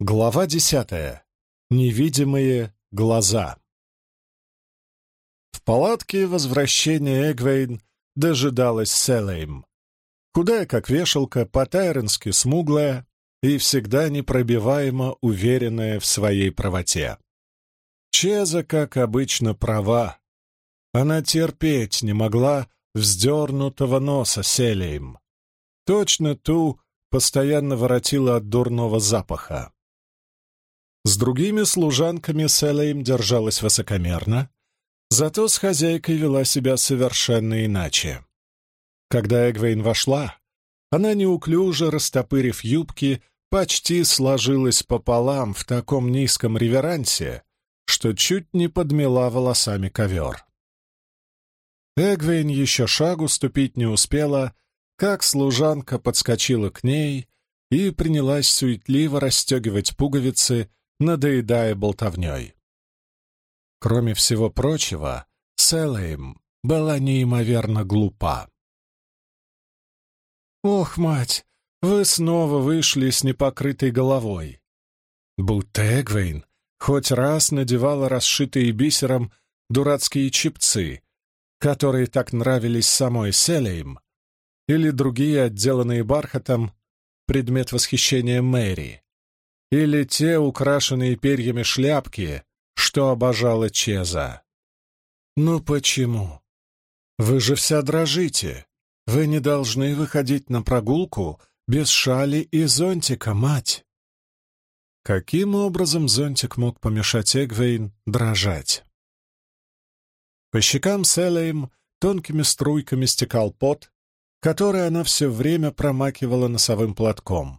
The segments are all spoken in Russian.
Глава десятая. Невидимые глаза. В палатке возвращения Эгвейн дожидалась Селейм. Худая, как вешалка, по-тайренски смуглая и всегда непробиваемо уверенная в своей правоте. Чеза, как обычно, права. Она терпеть не могла вздернутого носа Селейм. Точно ту постоянно воротила от дурного запаха. С другими служанками Селейм держалась высокомерно, зато с хозяйкой вела себя совершенно иначе. Когда Эгвейн вошла, она неуклюже, растопырив юбки, почти сложилась пополам в таком низком реверансе, что чуть не подмела волосами ковер. Эгвейн еще шагу ступить не успела, как служанка подскочила к ней и принялась суетливо расстегивать пуговицы надоедая болтовней. Кроме всего прочего, Селейм была неимоверно глупа. «Ох, мать, вы снова вышли с непокрытой головой!» Будто Эгвейн хоть раз надевала расшитые бисером дурацкие чипцы, которые так нравились самой Селейм, или другие, отделанные бархатом, предмет восхищения Мэри или те украшенные перьями шляпки, что обожала Чеза. «Ну почему? Вы же вся дрожите. Вы не должны выходить на прогулку без шали и зонтика, мать!» Каким образом зонтик мог помешать Эгвейн дрожать? По щекам Селейм тонкими струйками стекал пот, который она все время промакивала носовым платком.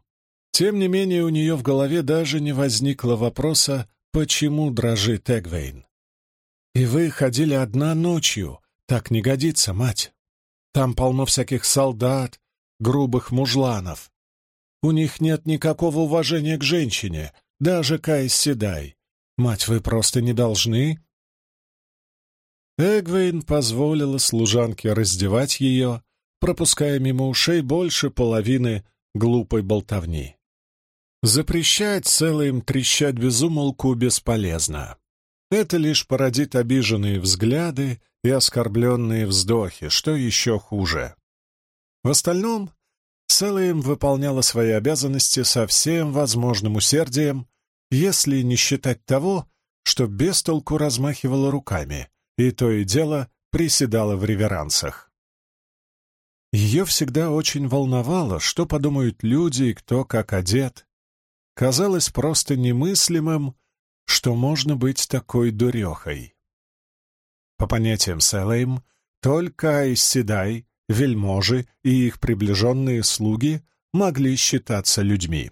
Тем не менее, у нее в голове даже не возникло вопроса, почему дрожит Эгвейн. «И вы ходили одна ночью. Так не годится, мать. Там полно всяких солдат, грубых мужланов. У них нет никакого уважения к женщине, даже Кайс Седай. Мать, вы просто не должны...» Эгвейн позволила служанке раздевать ее, пропуская мимо ушей больше половины глупой болтовни. Запрещать целым трещать безумолку бесполезно. Это лишь породит обиженные взгляды и оскорбленные вздохи, что еще хуже. В остальном, Селэем выполняла свои обязанности со всем возможным усердием, если не считать того, что без толку размахивала руками, и то и дело приседала в реверансах. Ее всегда очень волновало, что подумают люди и кто как одет, казалось просто немыслимым, что можно быть такой дурехой. По понятиям Селейм, только Айсседай, вельможи и их приближенные слуги могли считаться людьми.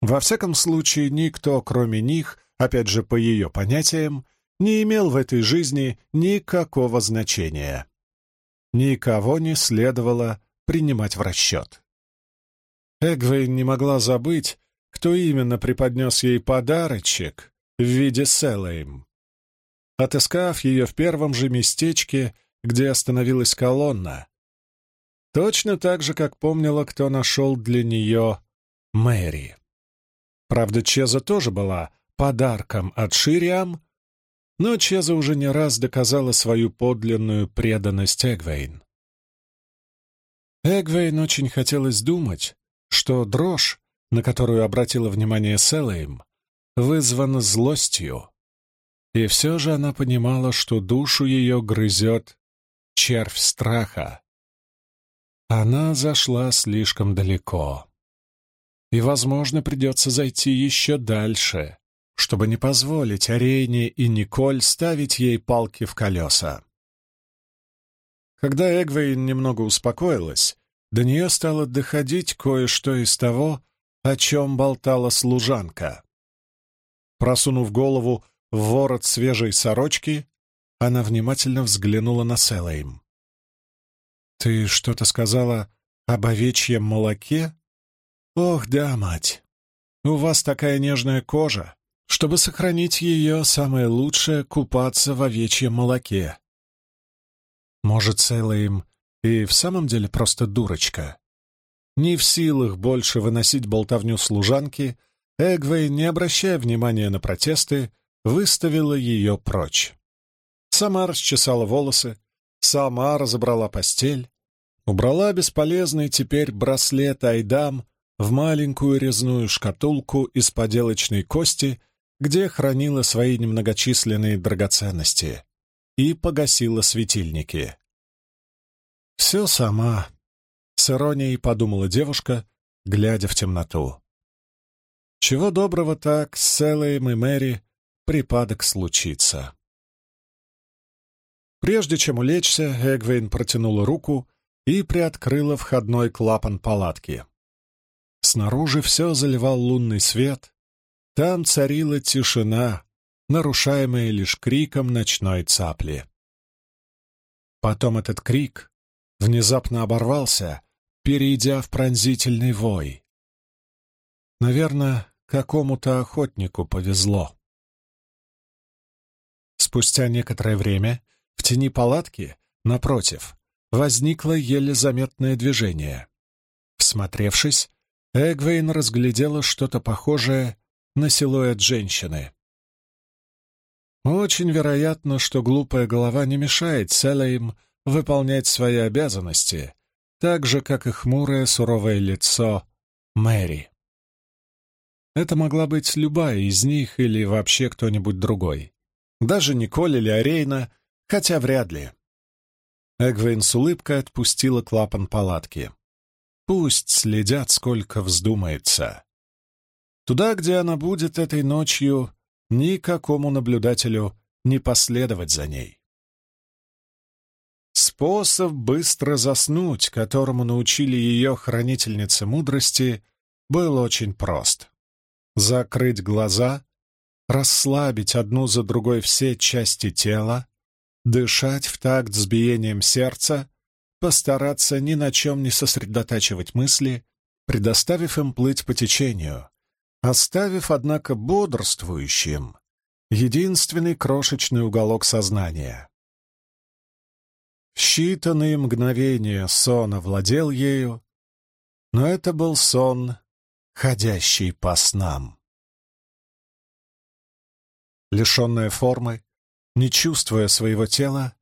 Во всяком случае, никто, кроме них, опять же по ее понятиям, не имел в этой жизни никакого значения. Никого не следовало принимать в расчет. Эгвейн не могла забыть, кто именно преподнес ей подарочек в виде Селейм. Отыскав ее в первом же местечке, где остановилась колонна, точно так же, как помнила, кто нашел для нее Мэри. Правда, Чеза тоже была подарком от Шириам, но Чеза уже не раз доказала свою подлинную преданность Эгвейн. Эгвейн очень хотелось думать, что дрожь, на которую обратила внимание Селейм, вызвана злостью. И все же она понимала, что душу ее грызет червь страха. Она зашла слишком далеко. И, возможно, придется зайти еще дальше, чтобы не позволить Арене и Николь ставить ей палки в колеса. Когда Эгвейн немного успокоилась, до нее стало доходить кое-что из того, о чем болтала служанка. Просунув голову в ворот свежей сорочки, она внимательно взглянула на Селейм. «Ты что-то сказала об овечьем молоке? Ох, да, мать, у вас такая нежная кожа. Чтобы сохранить ее, самое лучшее — купаться в овечьем молоке. Может, Селейм и в самом деле просто дурочка? Не в силах больше выносить болтовню служанки, Эгвей, не обращая внимания на протесты, выставила ее прочь. Сама расчесала волосы, сама разобрала постель, убрала бесполезный теперь браслет Айдам в маленькую резную шкатулку из поделочной кости, где хранила свои немногочисленные драгоценности, и погасила светильники. «Все сама», — с иронией подумала девушка, глядя в темноту. Чего доброго так с Селлоем и Мэри припадок случится. Прежде чем улечься, Эгвейн протянула руку и приоткрыла входной клапан палатки. Снаружи все заливал лунный свет. Там царила тишина, нарушаемая лишь криком ночной цапли. Потом этот крик внезапно оборвался, перейдя в пронзительный вой. Наверное, какому-то охотнику повезло. Спустя некоторое время в тени палатки, напротив, возникло еле заметное движение. Всмотревшись, Эгвейн разглядела что-то похожее на силуэт женщины. Очень вероятно, что глупая голова не мешает Селейм выполнять свои обязанности, так же, как и хмурое суровое лицо Мэри. Это могла быть любая из них или вообще кто-нибудь другой. Даже Николь или Арейна, хотя вряд ли. Эгвейн с улыбкой отпустила клапан палатки. Пусть следят, сколько вздумается. Туда, где она будет этой ночью, никакому наблюдателю не последовать за ней. Способ быстро заснуть, которому научили ее хранительницы мудрости, был очень прост закрыть глаза, расслабить одну за другой все части тела, дышать в такт с биением сердца, постараться ни на чем не сосредотачивать мысли, предоставив им плыть по течению, оставив, однако, бодрствующим единственный крошечный уголок сознания. Считанные мгновения сон овладел ею, но это был сон ходящий по снам. Лишенная формы, не чувствуя своего тела,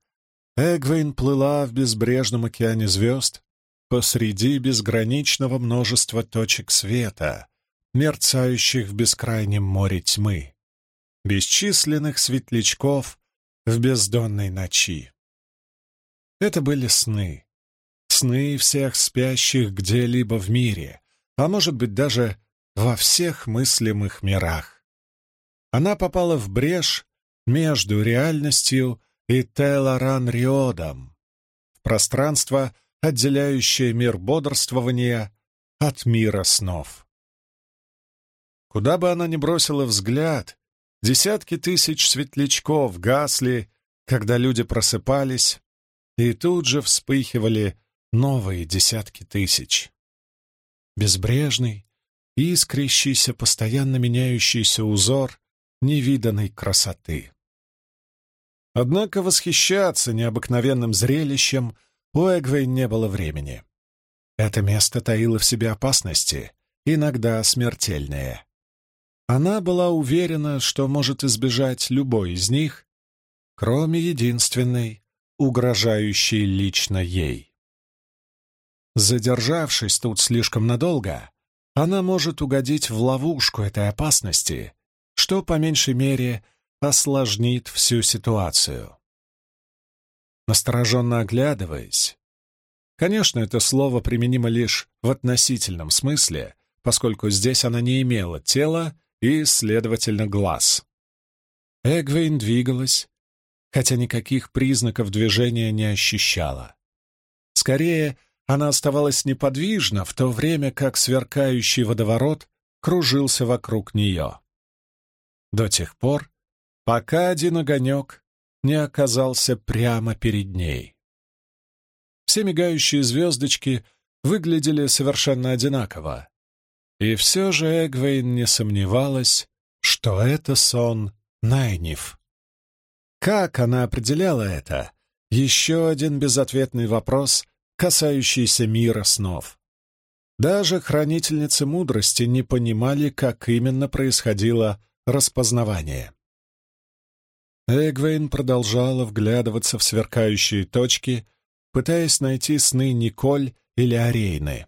Эгвейн плыла в безбрежном океане звезд посреди безграничного множества точек света, мерцающих в бескрайнем море тьмы, бесчисленных светлячков в бездонной ночи. Это были сны, сны всех спящих где-либо в мире, а может быть даже во всех мыслимых мирах. Она попала в брешь между реальностью и Телоран-Риодом, в пространство, отделяющее мир бодрствования от мира снов. Куда бы она ни бросила взгляд, десятки тысяч светлячков гасли, когда люди просыпались, и тут же вспыхивали новые десятки тысяч безбрежный, искрящийся, постоянно меняющийся узор невиданной красоты. Однако восхищаться необыкновенным зрелищем у Эгвей не было времени. Это место таило в себе опасности, иногда смертельные. Она была уверена, что может избежать любой из них, кроме единственной, угрожающей лично ей. Задержавшись тут слишком надолго, она может угодить в ловушку этой опасности, что, по меньшей мере, осложнит всю ситуацию. Настороженно оглядываясь, конечно, это слово применимо лишь в относительном смысле, поскольку здесь она не имела тела и, следовательно, глаз. Эгвейн двигалась, хотя никаких признаков движения не ощущала. Скорее, она оставалась неподвижна, в то время как сверкающий водоворот кружился вокруг нее. До тех пор, пока один огонек не оказался прямо перед ней. Все мигающие звездочки выглядели совершенно одинаково, и все же Эгвейн не сомневалась, что это сон Найниф. Как она определяла это? Еще один безответный вопрос, касающийся мира снов. Даже хранительницы мудрости не понимали, как именно происходило распознавание. Эгвейн продолжала вглядываться в сверкающие точки, пытаясь найти сны Николь или Арейны.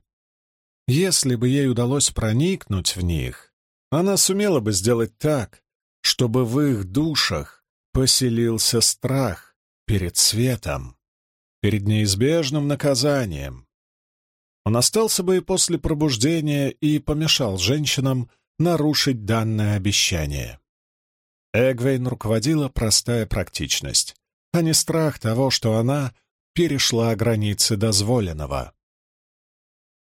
Если бы ей удалось проникнуть в них, она сумела бы сделать так, чтобы в их душах поселился страх перед светом, перед неизбежным наказанием. Он остался бы и после пробуждения и помешал женщинам нарушить данное обещание. Эгвейн руководила простая практичность, а не страх того, что она перешла границы дозволенного.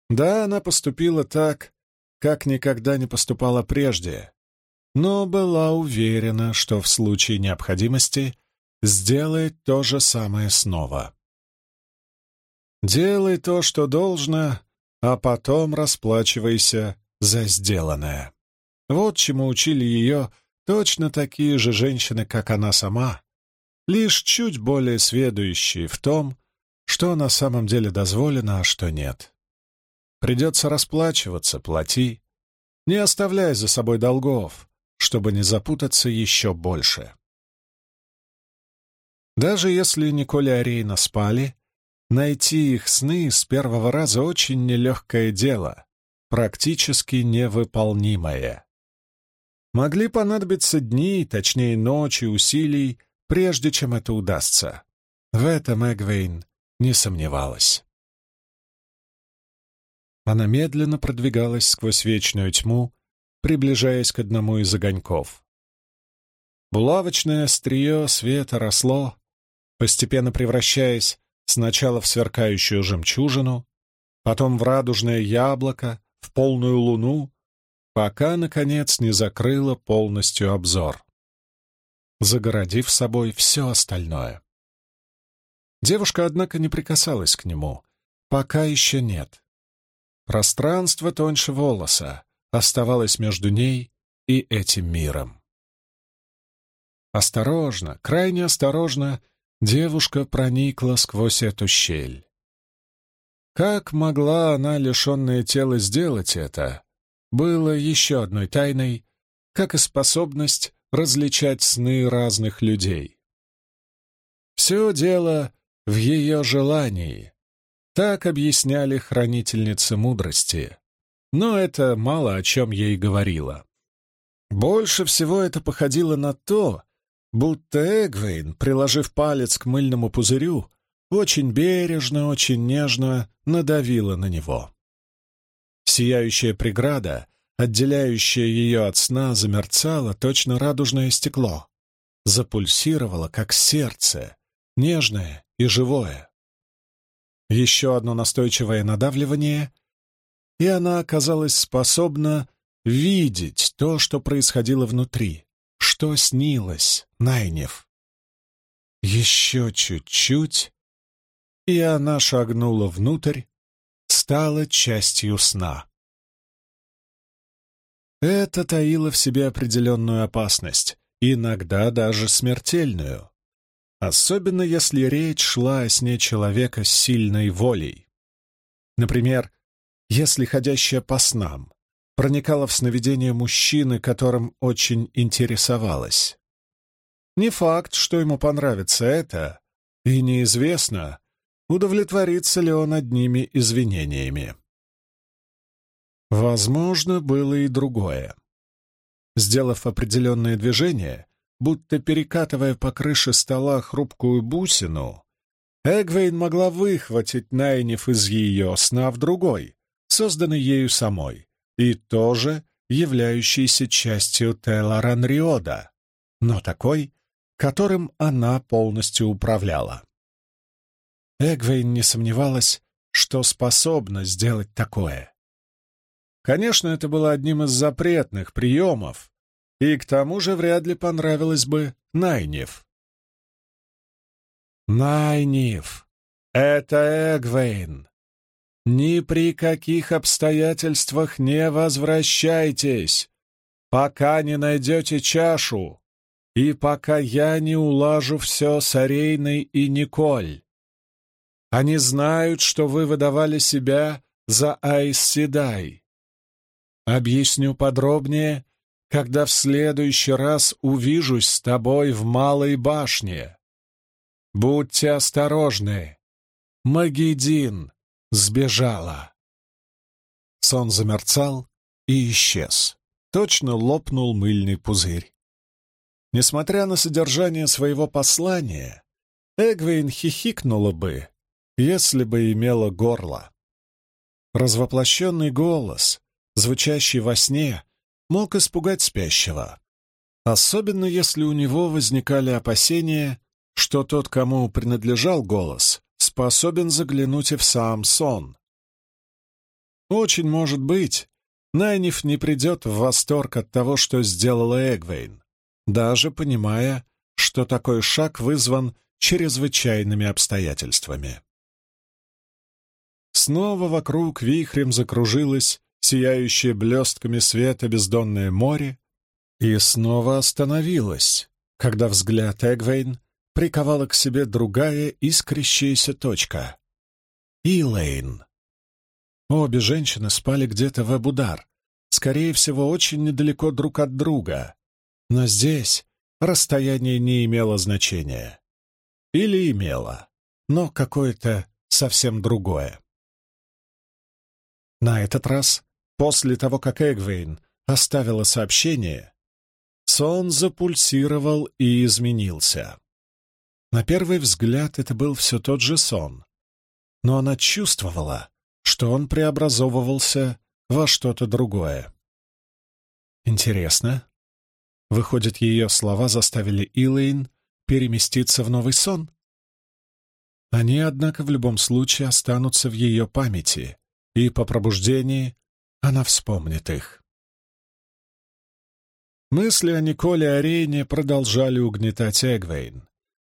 Да, она поступила так, как никогда не поступала прежде, но была уверена, что в случае необходимости сделает то же самое снова. Делай то, что должно, а потом расплачивайся за сделанное. Вот чему учили ее Точно такие же женщины, как она сама, лишь чуть более сведущие в том, что на самом деле дозволено, а что нет. Придется расплачиваться, плати, не оставляй за собой долгов, чтобы не запутаться еще больше. Даже если Николя и Арейна спали, найти их сны с первого раза очень нелегкое дело, практически невыполнимое. Могли понадобиться дни, точнее ночи, усилий, прежде чем это удастся. В этом Эгвейн не сомневалась. Она медленно продвигалась сквозь вечную тьму, приближаясь к одному из огоньков. Булавочное острие света росло, постепенно превращаясь сначала в сверкающую жемчужину, потом в радужное яблоко, в полную луну, пока, наконец, не закрыла полностью обзор, загородив собой все остальное. Девушка, однако, не прикасалась к нему. Пока еще нет. Пространство тоньше волоса оставалось между ней и этим миром. Осторожно, крайне осторожно, девушка проникла сквозь эту щель. Как могла она, лишенная тела, сделать это, было еще одной тайной, как и способность различать сны разных людей. Все дело в ее желании. Так объясняли хранительницы мудрости. Но это мало о чем ей говорило. Больше всего это походило на то, будто Эгвейн, приложив палец к мыльному пузырю, очень бережно, очень нежно надавила на него. Сияющая преграда, отделяющая ее от сна, замерцала точно радужное стекло. Запульсировало, как сердце, нежное и живое. Еще одно настойчивое надавливание, и она оказалась способна видеть то, что происходило внутри, что снилось Найнев. Еще чуть-чуть, и она шагнула внутрь, стала частью сна. Это таило в себе определенную опасность, иногда даже смертельную, особенно если речь шла о сне человека с сильной волей. Например, если ходящая по снам проникала в сновидение мужчины, которым очень интересовалась. Не факт, что ему понравится это, и неизвестно, удовлетворится ли он одними извинениями. Возможно, было и другое. Сделав определенное движение, будто перекатывая по крыше стола хрупкую бусину, Эгвейн могла выхватить Найниф из ее сна в другой, созданный ею самой, и тоже являющийся частью Теларанриода, но такой, которым она полностью управляла. Эгвейн не сомневалась, что способна сделать такое. Конечно, это было одним из запретных приемов, и к тому же вряд ли понравилось бы Найниф. Найниф! Это Эгвейн! Ни при каких обстоятельствах не возвращайтесь, пока не найдете чашу и пока я не улажу все с Арейной и Николь. Они знают, что вы выдавали себя за Айс. Объясню подробнее, когда в следующий раз увижусь с тобой в Малой башне. Будьте осторожны. Магедин сбежала. Сон замерцал и исчез. Точно лопнул мыльный пузырь. Несмотря на содержание своего послания, Эгвейн хихикнула бы, если бы имела горло. Развоплощенный голос, звучащий во сне, мог испугать спящего, особенно если у него возникали опасения, что тот, кому принадлежал голос, способен заглянуть и в сам сон. Очень может быть, Найниф не придет в восторг от того, что сделала Эгвейн, даже понимая, что такой шаг вызван чрезвычайными обстоятельствами. Снова вокруг вихрем закружилось сияющее блестками света бездонное море и снова остановилось, когда взгляд Эгвейн приковала к себе другая искрящаяся точка — Илэйн. Обе женщины спали где-то в Эбудар, скорее всего, очень недалеко друг от друга, но здесь расстояние не имело значения. Или имело, но какое-то совсем другое. На этот раз, после того, как Эгвейн оставила сообщение, сон запульсировал и изменился. На первый взгляд это был все тот же сон, но она чувствовала, что он преобразовывался во что-то другое. Интересно. Выходит, ее слова заставили Илэйн переместиться в новый сон? Они, однако, в любом случае останутся в ее памяти, и по пробуждении она вспомнит их. Мысли о Николе Арене продолжали угнетать Эгвейн,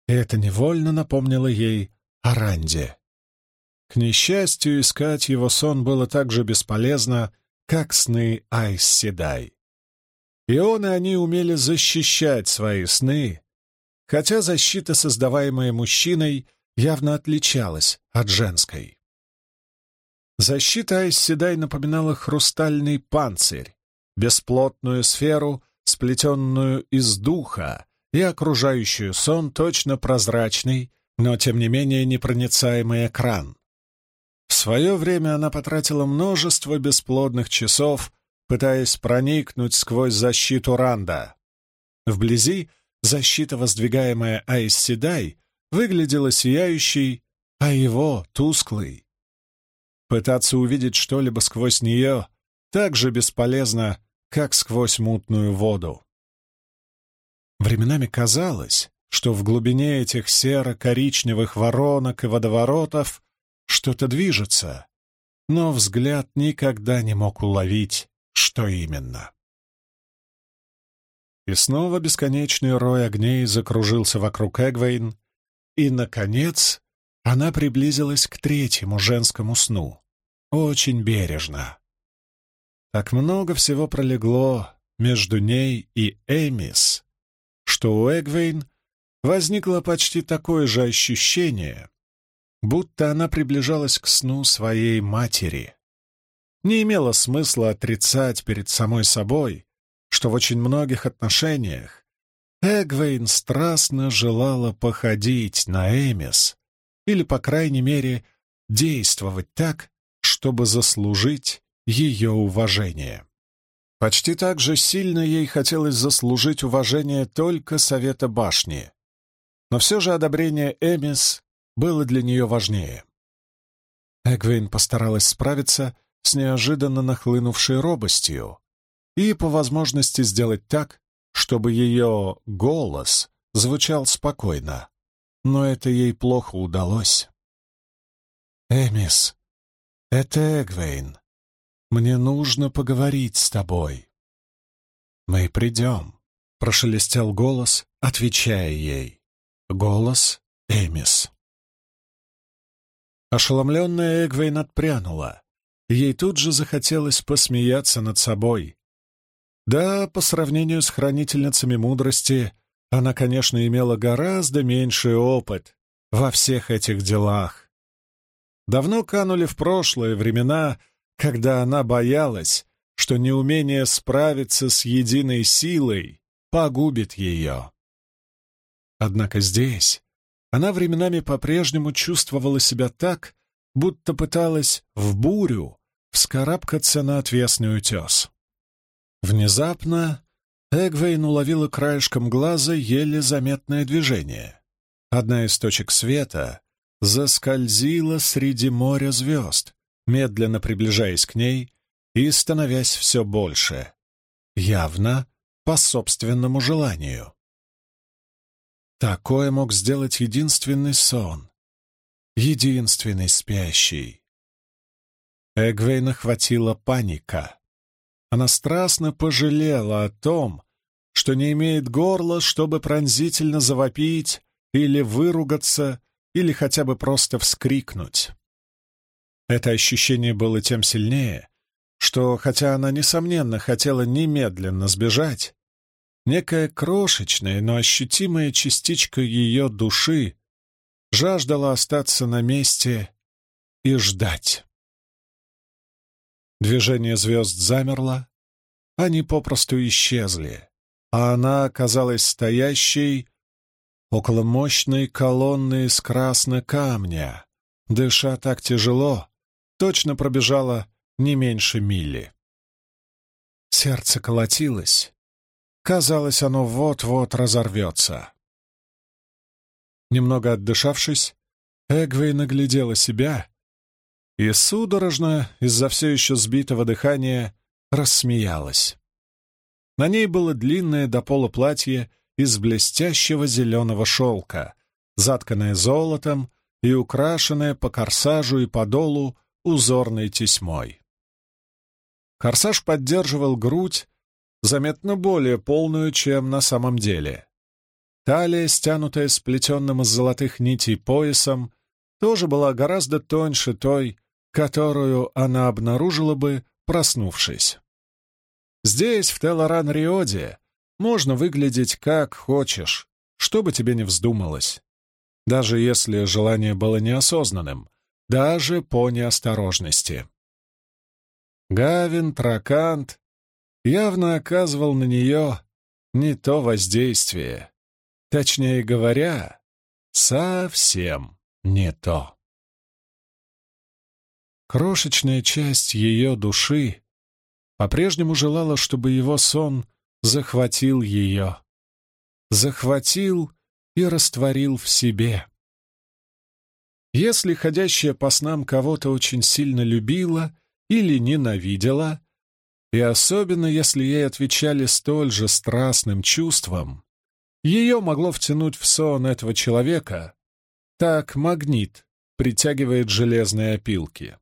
и это невольно напомнило ей о Ранде. К несчастью, искать его сон было так же бесполезно, как сны Айс. И он и они умели защищать свои сны, хотя защита, создаваемая мужчиной, явно отличалась от женской. Защита Айсседай напоминала хрустальный панцирь, бесплотную сферу, сплетенную из духа, и окружающую сон точно прозрачный, но тем не менее непроницаемый экран. В свое время она потратила множество бесплодных часов, пытаясь проникнуть сквозь защиту Ранда. Вблизи защита, воздвигаемая Айсседай, выглядела сияющей, а его — тусклой. Пытаться увидеть что-либо сквозь нее так же бесполезно, как сквозь мутную воду. Временами казалось, что в глубине этих серо-коричневых воронок и водоворотов что-то движется, но взгляд никогда не мог уловить, что именно. И снова бесконечный рой огней закружился вокруг Эгвейн, и, наконец, она приблизилась к третьему женскому сну. Очень бережно. Так много всего пролегло между ней и Эмис, что у Эгвейн возникло почти такое же ощущение, будто она приближалась к сну своей матери. Не имело смысла отрицать перед самой собой, что в очень многих отношениях Эгвейн страстно желала походить на Эмис или, по крайней мере, действовать так, чтобы заслужить ее уважение. Почти так же сильно ей хотелось заслужить уважение только Совета Башни. Но все же одобрение Эмис было для нее важнее. Эгвейн постаралась справиться с неожиданно нахлынувшей робостью и по возможности сделать так, чтобы ее голос звучал спокойно, но это ей плохо удалось. «Эмис, это Эгвейн. Мне нужно поговорить с тобой». «Мы придем», — прошелестел голос, отвечая ей. Голос Эмис. Ошеломленная Эгвейн отпрянула. Ей тут же захотелось посмеяться над собой. Да, по сравнению с хранительницами мудрости, она, конечно, имела гораздо меньший опыт во всех этих делах. Давно канули в прошлое времена, когда она боялась, что неумение справиться с единой силой погубит ее. Однако здесь она временами по-прежнему чувствовала себя так, будто пыталась в бурю вскарабкаться на отвесный утес. Внезапно Эгвейн уловила краешком глаза еле заметное движение. Одна из точек света заскользила среди моря звезд, медленно приближаясь к ней и становясь все больше, явно по собственному желанию. Такое мог сделать единственный сон, единственный спящий. Эгвейна хватила паника. Она страстно пожалела о том, что не имеет горла, чтобы пронзительно завопить или выругаться, или хотя бы просто вскрикнуть. Это ощущение было тем сильнее, что, хотя она, несомненно, хотела немедленно сбежать, некая крошечная, но ощутимая частичка ее души жаждала остаться на месте и ждать. Движение звезд замерло, они попросту исчезли, а она оказалась стоящей около мощной колонны из красного камня, дыша так тяжело, точно пробежала не меньше мили. Сердце колотилось. Казалось, оно вот-вот разорвется. Немного отдышавшись, Эгвей наглядела себя и судорожно, из-за все еще сбитого дыхания, рассмеялась. На ней было длинное до пола платье из блестящего зеленого шелка, затканное золотом и украшенное по корсажу и подолу узорной тесьмой. Корсаж поддерживал грудь, заметно более полную, чем на самом деле. Талия, стянутая сплетенным из золотых нитей поясом, тоже была гораздо тоньше той, которую она обнаружила бы, проснувшись. Здесь, в Телоран-Риоде, можно выглядеть как хочешь, что бы тебе ни вздумалось. Даже если желание было неосознанным, даже по неосторожности. Гавин, Тракант явно оказывал на нее не то воздействие. Точнее говоря, совсем не то. Крошечная часть ее души по-прежнему желала, чтобы его сон захватил ее. Захватил и растворил в себе. Если ходящая по снам кого-то очень сильно любила или ненавидела, и особенно если ей отвечали столь же страстным чувством, ее могло втянуть в сон этого человека, так магнит притягивает железные опилки.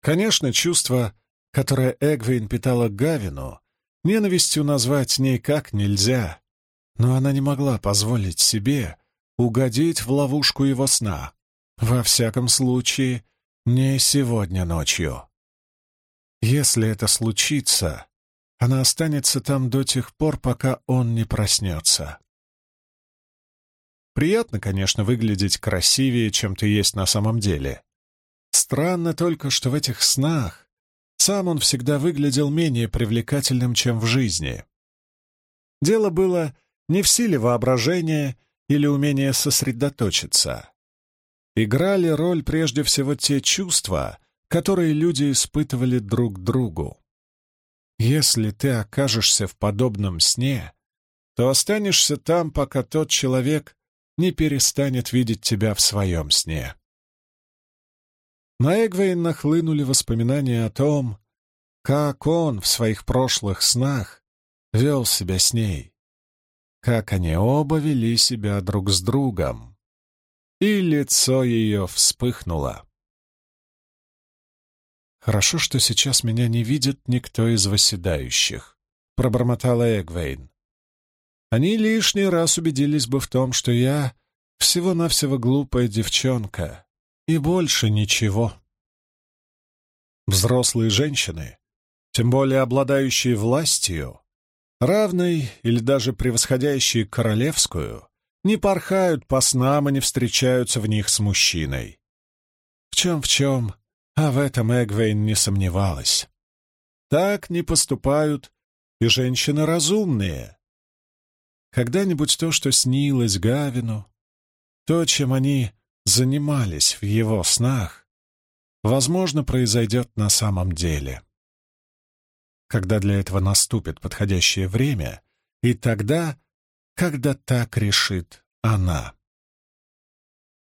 Конечно, чувство, которое Эгвин питала Гавину, Ненавистью назвать никак нельзя, но она не могла позволить себе угодить в ловушку его сна. Во всяком случае, не сегодня ночью. Если это случится, она останется там до тех пор, пока он не проснется. Приятно, конечно, выглядеть красивее, чем ты есть на самом деле. Странно только, что в этих снах сам он всегда выглядел менее привлекательным, чем в жизни. Дело было не в силе воображения или умения сосредоточиться. Играли роль прежде всего те чувства, которые люди испытывали друг другу. Если ты окажешься в подобном сне, то останешься там, пока тот человек не перестанет видеть тебя в своем сне. На Эгвейн нахлынули воспоминания о том, как он в своих прошлых снах вел себя с ней, как они оба вели себя друг с другом. И лицо ее вспыхнуло. «Хорошо, что сейчас меня не видит никто из восседающих», — пробормотала Эгвейн. «Они лишний раз убедились бы в том, что я всего-навсего глупая девчонка, и больше ничего. Взрослые женщины, тем более обладающие властью, равной или даже превосходящие королевскую, не порхают по снам и не встречаются в них с мужчиной. В чем-в чем, А в этом Эгвейн не сомневалась. Так не поступают и женщины разумные. Когда-нибудь то, что снилось Гавину, то, чем они занимались в его снах, возможно, произойдет на самом деле. Когда для этого наступит подходящее время, и тогда, когда так решит она.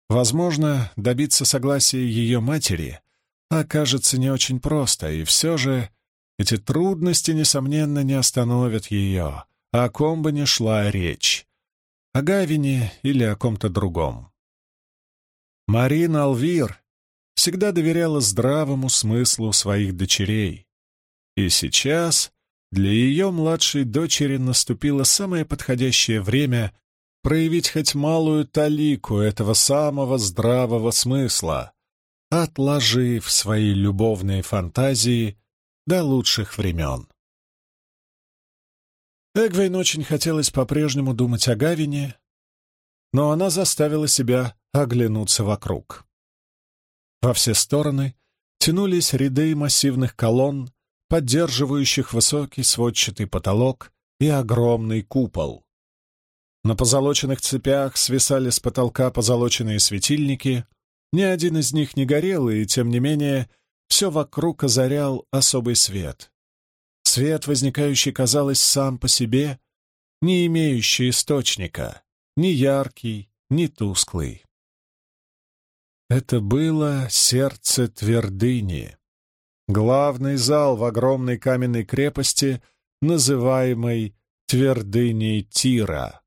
Возможно, добиться согласия ее матери окажется не очень просто, и все же эти трудности, несомненно, не остановят ее, о ком бы ни шла речь, о Гавине или о ком-то другом. Марина Алвир всегда доверяла здравому смыслу своих дочерей, и сейчас для ее младшей дочери наступило самое подходящее время проявить хоть малую талику этого самого здравого смысла, отложив свои любовные фантазии до лучших времен. Эгвейн очень хотелось по-прежнему думать о Гавине, но она заставила себя оглянуться вокруг. Во все стороны тянулись ряды массивных колонн, поддерживающих высокий сводчатый потолок и огромный купол. На позолоченных цепях свисали с потолка позолоченные светильники, ни один из них не горел, и, тем не менее, все вокруг озарял особый свет. Свет, возникающий, казалось, сам по себе, не имеющий источника, ни яркий, ни тусклый. Это было сердце твердыни, главный зал в огромной каменной крепости, называемой твердыней Тира.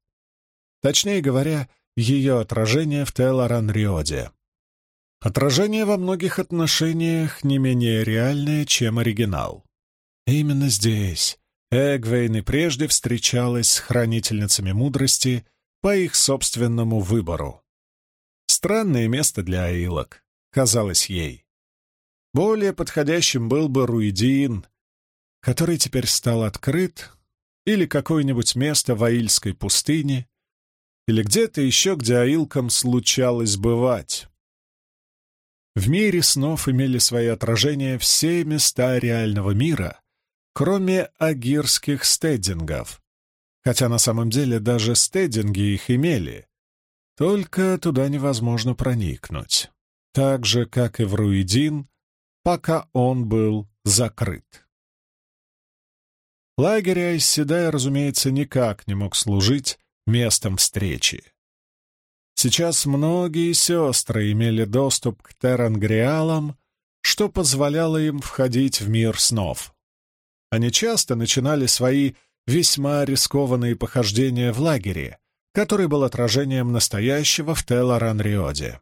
Точнее говоря, ее отражение в Теларанриоде. Отражение во многих отношениях не менее реальное, чем оригинал. Именно здесь Эгвейн и прежде встречалась с хранительницами мудрости по их собственному выбору. Странное место для аилок, казалось ей. Более подходящим был бы Руидин, который теперь стал открыт, или какое-нибудь место в Аильской пустыне, или где-то еще, где аилкам случалось бывать. В мире снов имели свои отражения все места реального мира, кроме агирских стедингов, хотя на самом деле даже стединги их имели. Только туда невозможно проникнуть, так же, как и в Руидин, пока он был закрыт. Лагерь Айсседай, разумеется, никак не мог служить местом встречи. Сейчас многие сестры имели доступ к терангриалам, что позволяло им входить в мир снов. Они часто начинали свои весьма рискованные похождения в лагере, который был отражением настоящего в Телоранриоде.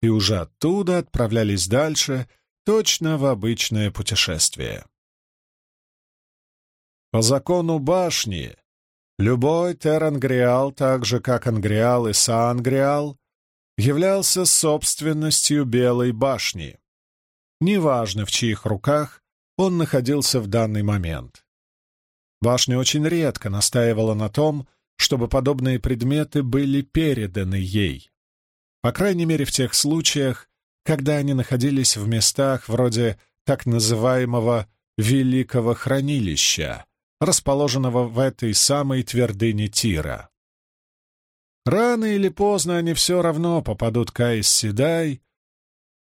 И уже оттуда отправлялись дальше, точно в обычное путешествие. По закону башни Любой терангриал, так же как ангриал и саангриал, являлся собственностью Белой башни. Неважно, в чьих руках он находился в данный момент. Башня очень редко настаивала на том, чтобы подобные предметы были переданы ей. По крайней мере, в тех случаях, когда они находились в местах вроде так называемого «великого хранилища», расположенного в этой самой твердыне Тира. Рано или поздно они все равно попадут к Айс-Седай,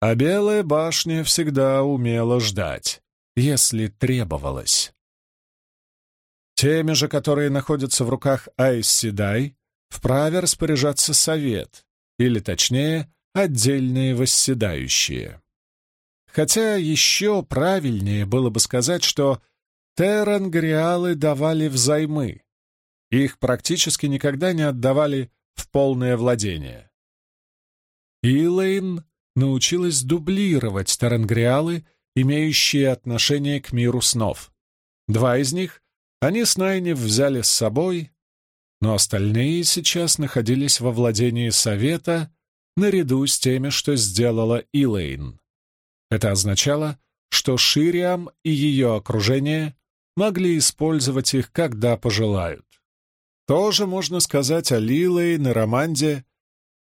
а Белая башня всегда умела ждать, если требовалось. Теми же, которые находятся в руках Айс-Седай, вправе распоряжаться совет, или, точнее, отдельные восседающие. Хотя еще правильнее было бы сказать, что Терангриалы давали взаймы. Их практически никогда не отдавали в полное владение. Илэйн научилась дублировать терангриалы, имеющие отношение к миру снов. Два из них они с Найнев взяли с собой, но остальные сейчас находились во владении Совета наряду с теми, что сделала Илэйн. Это означало, что Шириам и ее окружение могли использовать их, когда пожелают. Тоже можно сказать о Лиле и Романде,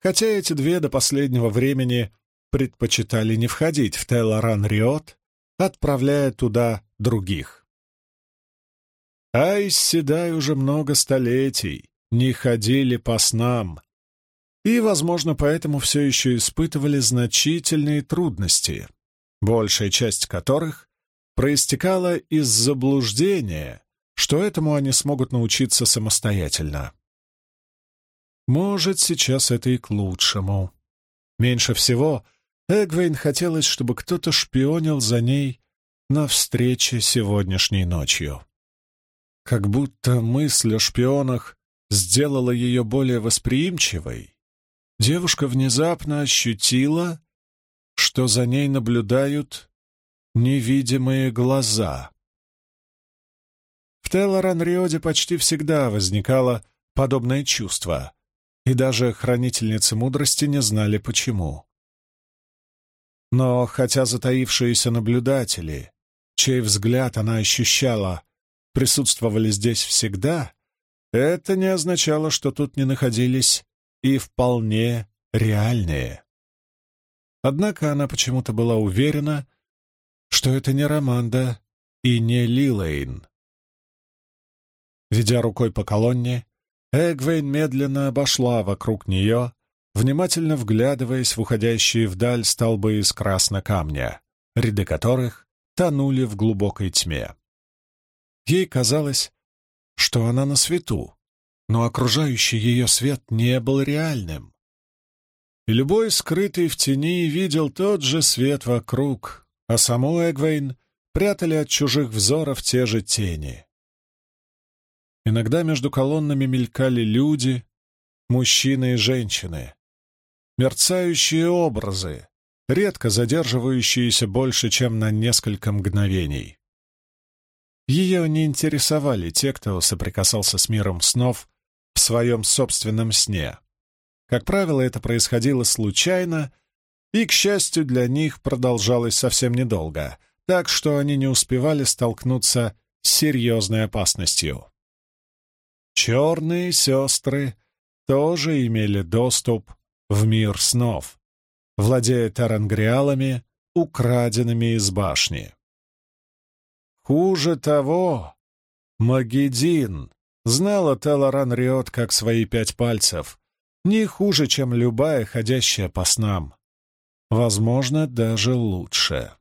хотя эти две до последнего времени предпочитали не входить в Телоран-Риот, отправляя туда других. Айс Седай уже много столетий не ходили по снам, и, возможно, поэтому все еще испытывали значительные трудности, большая часть которых проистекала из заблуждения, что этому они смогут научиться самостоятельно. Может, сейчас это и к лучшему. Меньше всего Эгвейн хотелось, чтобы кто-то шпионил за ней на встрече сегодняшней ночью. Как будто мысль о шпионах сделала ее более восприимчивой, девушка внезапно ощутила, что за ней наблюдают невидимые глаза. В Телоран-Риоде почти всегда возникало подобное чувство, и даже хранительницы мудрости не знали почему. Но хотя затаившиеся наблюдатели, чей взгляд она ощущала, присутствовали здесь всегда, это не означало, что тут не находились и вполне реальные. Однако она почему-то была уверена, что это не Романда и не Лилейн. Ведя рукой по колонне, Эгвейн медленно обошла вокруг нее, внимательно вглядываясь в уходящие вдаль столбы из красного камня, ряды которых тонули в глубокой тьме. Ей казалось, что она на свету, но окружающий ее свет не был реальным. И любой скрытый в тени видел тот же свет вокруг, а саму Эгвейн прятали от чужих взоров те же тени. Иногда между колоннами мелькали люди, мужчины и женщины, мерцающие образы, редко задерживающиеся больше, чем на несколько мгновений. Ее не интересовали те, кто соприкасался с миром снов в своем собственном сне. Как правило, это происходило случайно, и, к счастью для них, продолжалось совсем недолго, так что они не успевали столкнуться с серьезной опасностью. Черные сестры тоже имели доступ в мир снов, владея тарангриалами, украденными из башни. Хуже того, Магедин знала Телоран Риот как свои пять пальцев, не хуже, чем любая ходящая по снам. Возможно, даже лучше.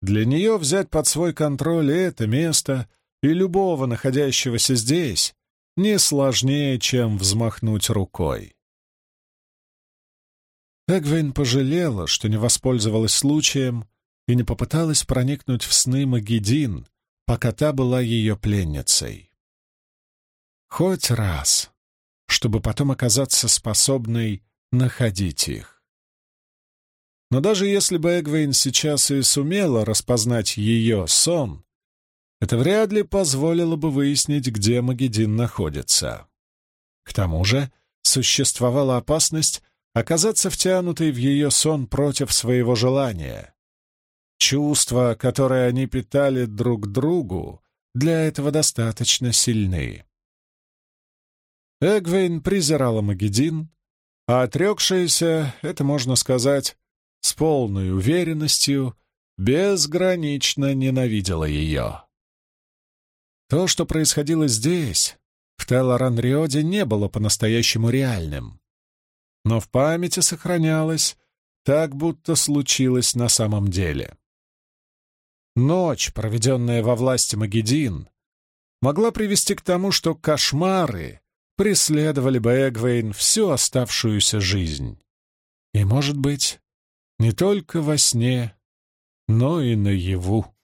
Для нее взять под свой контроль это место и любого находящегося здесь не сложнее, чем взмахнуть рукой. Эгвейн пожалела, что не воспользовалась случаем и не попыталась проникнуть в сны Магедин, пока та была ее пленницей. Хоть раз, чтобы потом оказаться способной находить их. Но даже если бы Эгвейн сейчас и сумела распознать ее сон, это вряд ли позволило бы выяснить, где Магедин находится. К тому же существовала опасность оказаться втянутой в ее сон против своего желания. Чувства, которые они питали друг другу, для этого достаточно сильны. Эгвейн презирала Магедин, а отрекшаяся, это можно сказать, с полной уверенностью, безгранично ненавидела ее. То, что происходило здесь, в Телоран-Риоде, не было по-настоящему реальным но в памяти сохранялось так, будто случилось на самом деле. Ночь, проведенная во власти Магедин, могла привести к тому, что кошмары преследовали бы Эгвейн всю оставшуюся жизнь. И, может быть, не только во сне, но и наяву.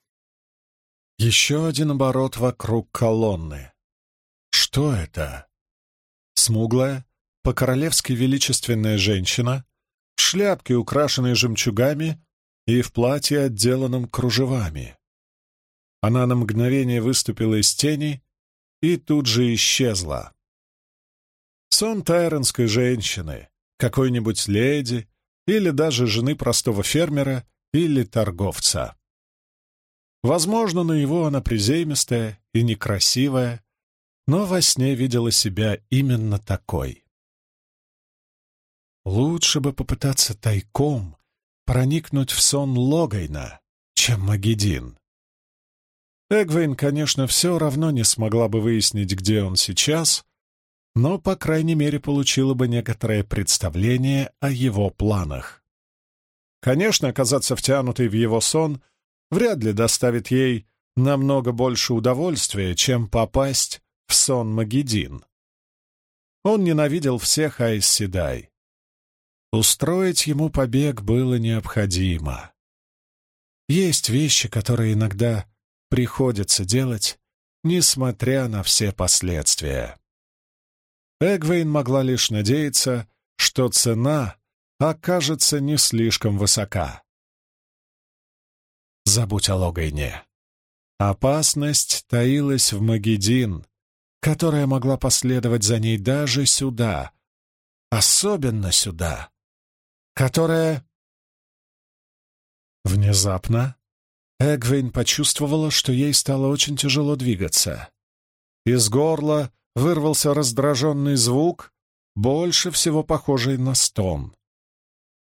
Еще один оборот вокруг колонны. Что это? Смуглая, по-королевски величественная женщина, в шляпке, украшенной жемчугами, и в платье, отделанном кружевами. Она на мгновение выступила из тени и тут же исчезла. Сон тайронской женщины, какой-нибудь леди или даже жены простого фермера или торговца. Возможно, на его она приземистая и некрасивая, но во сне видела себя именно такой. Лучше бы попытаться тайком проникнуть в сон Логайна, чем Магедин. Эгвейн, конечно, все равно не смогла бы выяснить, где он сейчас, но, по крайней мере, получила бы некоторое представление о его планах. Конечно, оказаться втянутой в его сон вряд ли доставит ей намного больше удовольствия, чем попасть в сон Магедин. Он ненавидел всех Айсседай. Устроить ему побег было необходимо. Есть вещи, которые иногда приходится делать, несмотря на все последствия. Эгвейн могла лишь надеяться, что цена окажется не слишком высока. Забудь о Логайне. Опасность таилась в Магедин, которая могла последовать за ней даже сюда, особенно сюда, которая... Внезапно Эгвейн почувствовала, что ей стало очень тяжело двигаться. Из горла вырвался раздраженный звук, больше всего похожий на стон.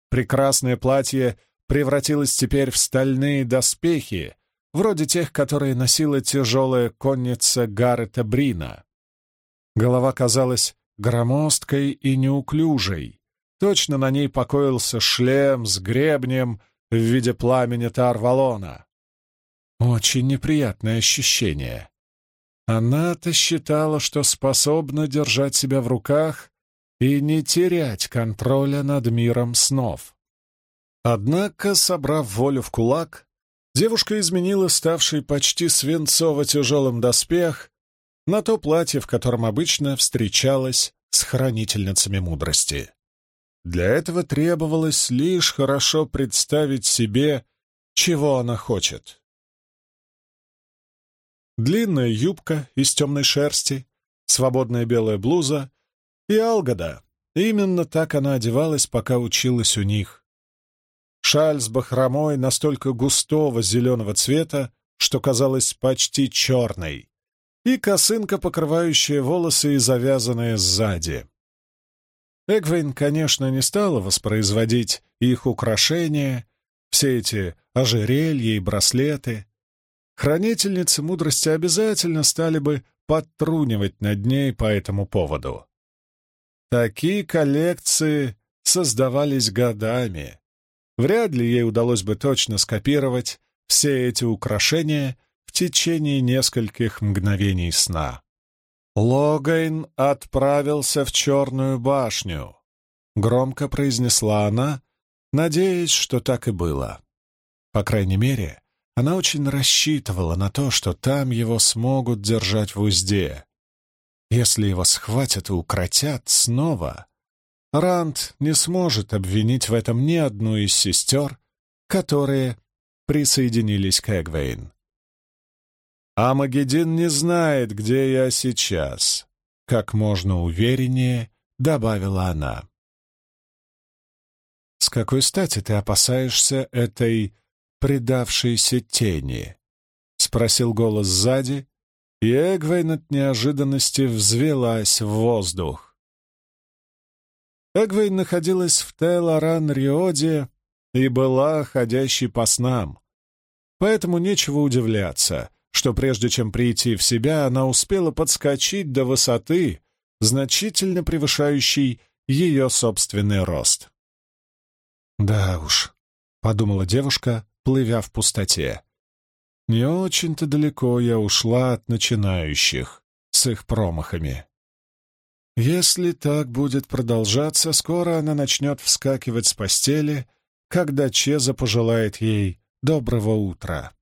Прекрасное платье превратилось теперь в стальные доспехи, вроде тех, которые носила тяжелая конница Гаррета Брина. Голова казалась громоздкой и неуклюжей. Точно на ней покоился шлем с гребнем в виде пламени Тарвалона. Очень неприятное ощущение. Она-то считала, что способна держать себя в руках и не терять контроля над миром снов. Однако, собрав волю в кулак, девушка изменила ставший почти свинцово-тяжелым доспех на то платье, в котором обычно встречалась с хранительницами мудрости. Для этого требовалось лишь хорошо представить себе, чего она хочет. Длинная юбка из темной шерсти, свободная белая блуза и алгада. Именно так она одевалась, пока училась у них. Шаль с бахромой настолько густого зеленого цвета, что казалась почти черной, и косынка, покрывающая волосы и завязанная сзади. Эгвейн, конечно, не стала воспроизводить их украшения, все эти ожерелья и браслеты, хранительницы мудрости обязательно стали бы подтрунивать над ней по этому поводу. Такие коллекции создавались годами. Вряд ли ей удалось бы точно скопировать все эти украшения в течение нескольких мгновений сна. Логайн отправился в Черную башню, — громко произнесла она, надеясь, что так и было. По крайней мере, она очень рассчитывала на то, что там его смогут держать в узде. Если его схватят и укротят снова, Ранд не сможет обвинить в этом ни одну из сестер, которые присоединились к Эгвейн. «А Магедин не знает, где я сейчас», — как можно увереннее добавила она. «С какой стати ты опасаешься этой предавшейся тени?» — спросил голос сзади, и Эгвейн от неожиданности взвелась в воздух. Эгвейн находилась в Телоран-Риоде и была ходящей по снам, поэтому нечего удивляться, что прежде чем прийти в себя, она успела подскочить до высоты, значительно превышающей ее собственный рост. «Да уж», — подумала девушка, плывя в пустоте. Не очень-то далеко я ушла от начинающих с их промахами. Если так будет продолжаться, скоро она начнет вскакивать с постели, когда Чеза пожелает ей доброго утра.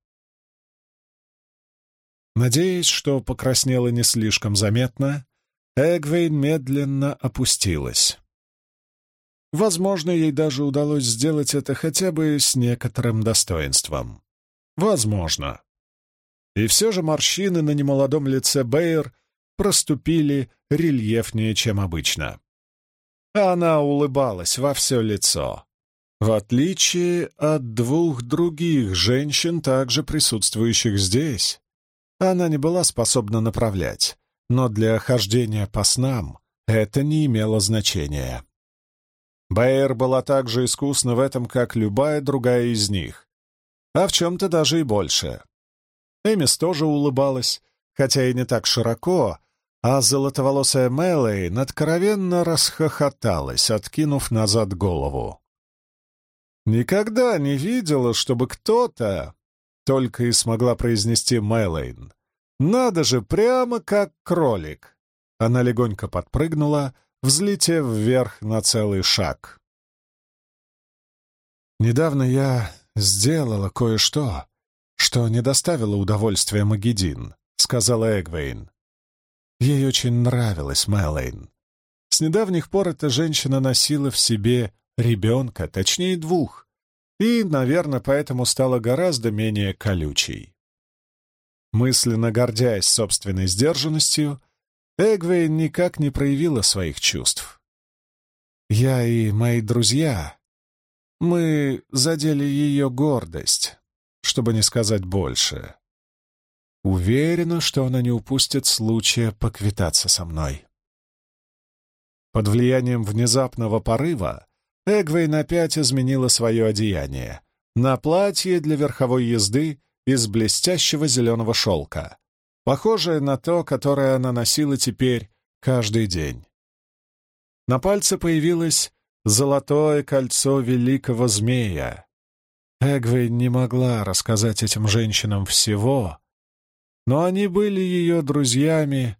Надеясь, что покраснела не слишком заметно, Эгвейн медленно опустилась. Возможно, ей даже удалось сделать это хотя бы с некоторым достоинством. Возможно. И все же морщины на немолодом лице Бэйр проступили рельефнее, чем обычно. Она улыбалась во все лицо. В отличие от двух других женщин, также присутствующих здесь, она не была способна направлять, но для хождения по снам это не имело значения. Бэйр была так же искусна в этом, как любая другая из них, а в чем-то даже и больше. Эмис тоже улыбалась, хотя и не так широко, а золотоволосая Мэлэй откровенно расхохоталась, откинув назад голову. «Никогда не видела, чтобы кто-то...» — только и смогла произнести Мэлэйн. «Надо же, прямо как кролик!» Она легонько подпрыгнула, взлетев вверх на целый шаг. «Недавно я сделала кое-что, что не доставило удовольствия Магедин», — сказала Эгвейн. Ей очень нравилась Мэлэйн. С недавних пор эта женщина носила в себе ребенка, точнее двух, и, наверное, поэтому стала гораздо менее колючей. Мысленно гордясь собственной сдержанностью, Эгвейн никак не проявила своих чувств. Я и мои друзья, мы задели ее гордость, чтобы не сказать больше. Уверена, что она не упустит случая поквитаться со мной. Под влиянием внезапного порыва Эгвейн опять изменила свое одеяние на платье для верховой езды из блестящего зеленого шелка, похожее на то, которое она носила теперь каждый день. На пальце появилось золотое кольцо великого змея. Эгвейн не могла рассказать этим женщинам всего, но они были ее друзьями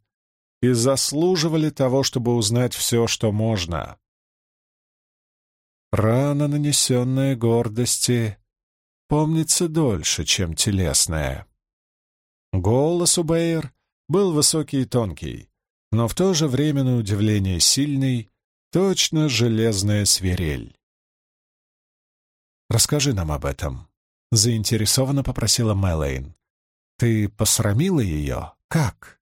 и заслуживали того, чтобы узнать все, что можно. Рана, нанесенная гордости, помнится дольше, чем телесная. Голос у Бэйр был высокий и тонкий, но в то же время, на удивление, сильный, точно железная свирель. «Расскажи нам об этом», — заинтересованно попросила Мэлэйн. «Ты посрамила ее? Как?»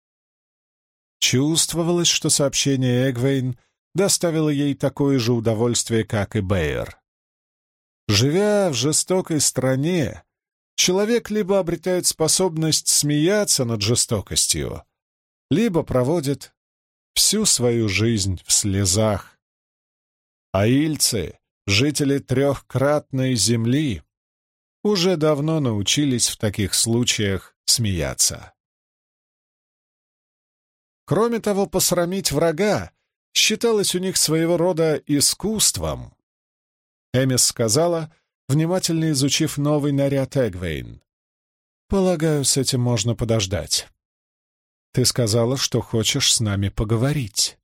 Чувствовалось, что сообщение Эгвейн доставило ей такое же удовольствие, как и Бэйр. Живя в жестокой стране, человек либо обретает способность смеяться над жестокостью, либо проводит всю свою жизнь в слезах. Аильцы, жители трехкратной земли, уже давно научились в таких случаях смеяться. Кроме того, посрамить врага считалось у них своего рода искусством. Эмис сказала, внимательно изучив новый наряд Эгвейн. «Полагаю, с этим можно подождать. Ты сказала, что хочешь с нами поговорить».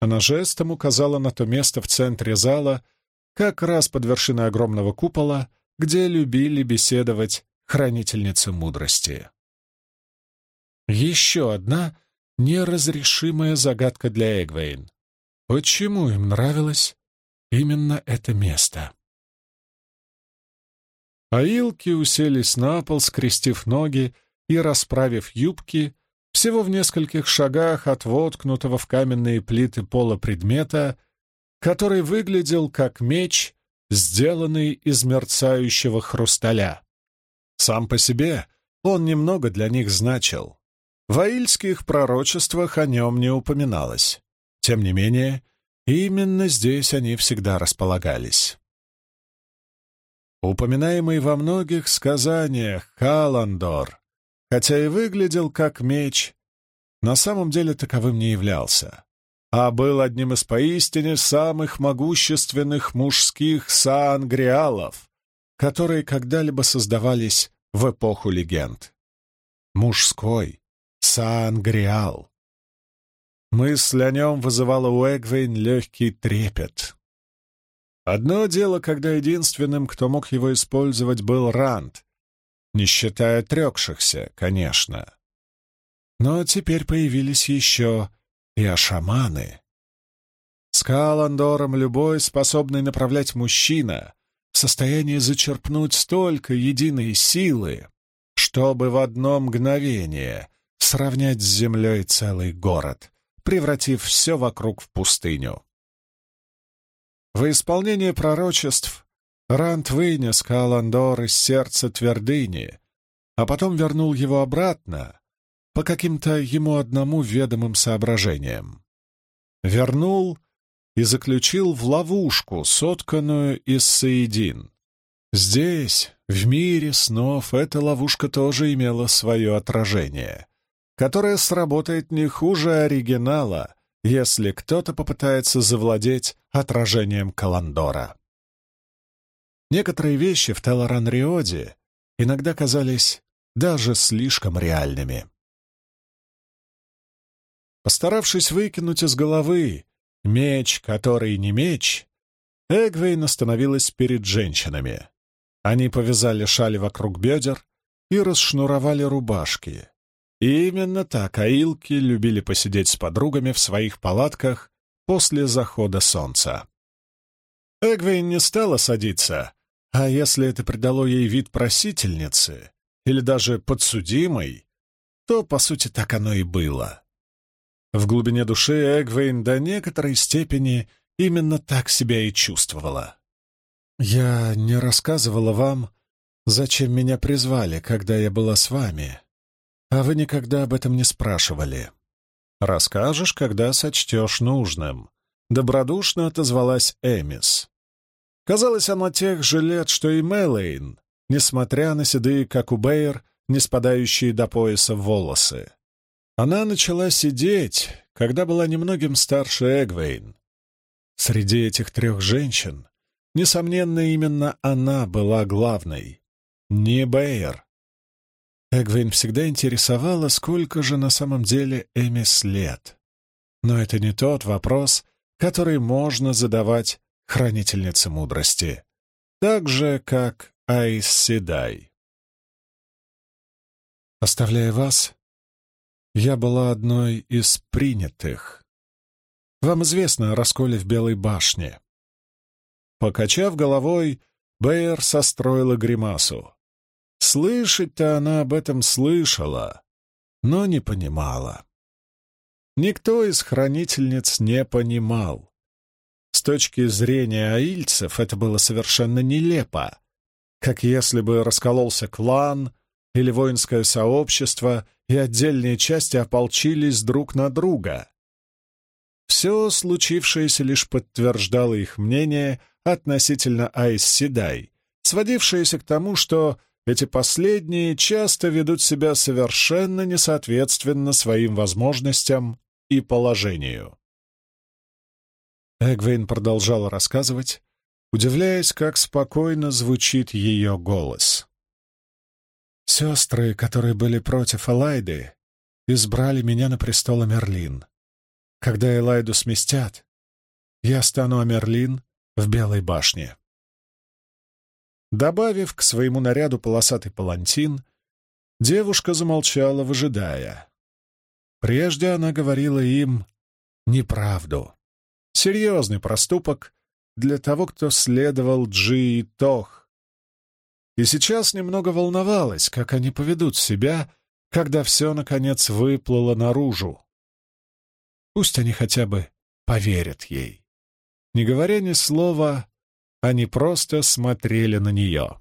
Она жестом указала на то место в центре зала, как раз под вершиной огромного купола, где любили беседовать хранительницы мудрости. Еще одна неразрешимая загадка для Эгвейн. Почему им нравилось именно это место? Аилки уселись на пол, скрестив ноги и расправив юбки, всего в нескольких шагах от воткнутого в каменные плиты пола предмета, который выглядел как меч, сделанный из мерцающего хрусталя. Сам по себе он немного для них значил. В аильских пророчествах о нем не упоминалось. Тем не менее, именно здесь они всегда располагались. Упоминаемый во многих сказаниях Каландор, хотя и выглядел как меч, на самом деле таковым не являлся, а был одним из поистине самых могущественных мужских саангриалов, которые когда-либо создавались в эпоху легенд. Мужской саангриал. Мысль о нем вызывала у Эгвейн легкий трепет. Одно дело, когда единственным, кто мог его использовать, был Ранд, не считая трекшихся, конечно. Но теперь появились еще и ашаманы. С Каландором любой, способный направлять мужчина, в состоянии зачерпнуть столько единой силы, чтобы в одно мгновение сравнять с землей целый город, превратив все вокруг в пустыню. Во исполнение пророчеств Рант вынес Кааландор из сердца твердыни, а потом вернул его обратно по каким-то ему одному ведомым соображениям. Вернул и заключил в ловушку, сотканную из соедин. Здесь, в мире снов, эта ловушка тоже имела свое отражение, которое сработает не хуже оригинала, если кто-то попытается завладеть отражением Каландора. Некоторые вещи в Телоран-Риоде иногда казались даже слишком реальными. Постаравшись выкинуть из головы меч, который не меч, Эгвейн остановилась перед женщинами. Они повязали шали вокруг бедер и расшнуровали рубашки. Именно так аилки любили посидеть с подругами в своих палатках после захода солнца. Эгвейн не стала садиться, а если это придало ей вид просительницы или даже подсудимой, то, по сути, так оно и было. В глубине души Эгвейн до некоторой степени именно так себя и чувствовала. «Я не рассказывала вам, зачем меня призвали, когда я была с вами, а вы никогда об этом не спрашивали. Расскажешь, когда сочтешь нужным», — добродушно отозвалась Эмис. Казалось, она тех же лет, что и Мэлэйн, несмотря на седые, как у Бэйр, не спадающие до пояса волосы. Она начала сидеть, когда была немногим старше Эгвейн. Среди этих трех женщин, несомненно, именно она была главной, не Бэйр. Эгвейн всегда интересовала, сколько же на самом деле Эмис лет. Но это не тот вопрос, который можно задавать хранительнице мудрости, так же, как Айс Седай. Оставляя вас, я была одной из принятых. Вам известно о расколе в Белой башне. Покачав головой, Бэйр состроила гримасу. Слышать-то она об этом слышала, но не понимала. Никто из хранительниц не понимал. С точки зрения аильцев это было совершенно нелепо, как если бы раскололся клан или воинское сообщество, и отдельные части ополчились друг на друга. Все случившееся лишь подтверждало их мнение относительно Айс Седай, сводившееся к тому, что эти последние часто ведут себя совершенно несоответственно своим возможностям и положению. Эгвейн продолжала рассказывать, удивляясь, как спокойно звучит ее голос. «Сестры, которые были против Элайды, избрали меня на престол Мерлин. Когда Элайду сместят, я стану Амерлин в Белой башне». Добавив к своему наряду полосатый палантин, девушка замолчала, выжидая. Прежде она говорила им неправду. Серьезный проступок для того, кто следовал Джи и Тох. И сейчас немного волновалась, как они поведут себя, когда все, наконец, выплыло наружу. Пусть они хотя бы поверят ей. Не говоря ни слова, они просто смотрели на нее.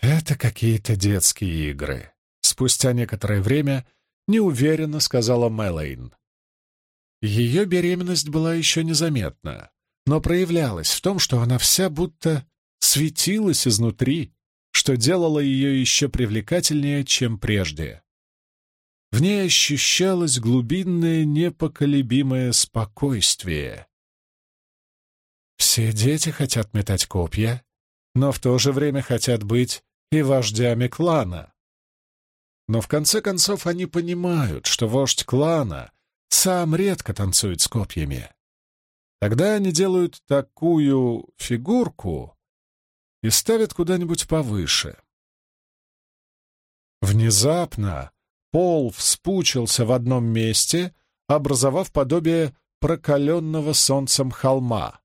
«Это какие-то детские игры», — спустя некоторое время неуверенно сказала Мэлэйн. Ее беременность была еще незаметна, но проявлялась в том, что она вся будто светилась изнутри, что делало ее еще привлекательнее, чем прежде. В ней ощущалось глубинное непоколебимое спокойствие. Все дети хотят метать копья, но в то же время хотят быть и вождями клана. Но в конце концов они понимают, что вождь клана сам редко танцует с копьями. Тогда они делают такую фигурку и ставят куда-нибудь повыше. Внезапно пол вспучился в одном месте, образовав подобие прокаленного солнцем холма.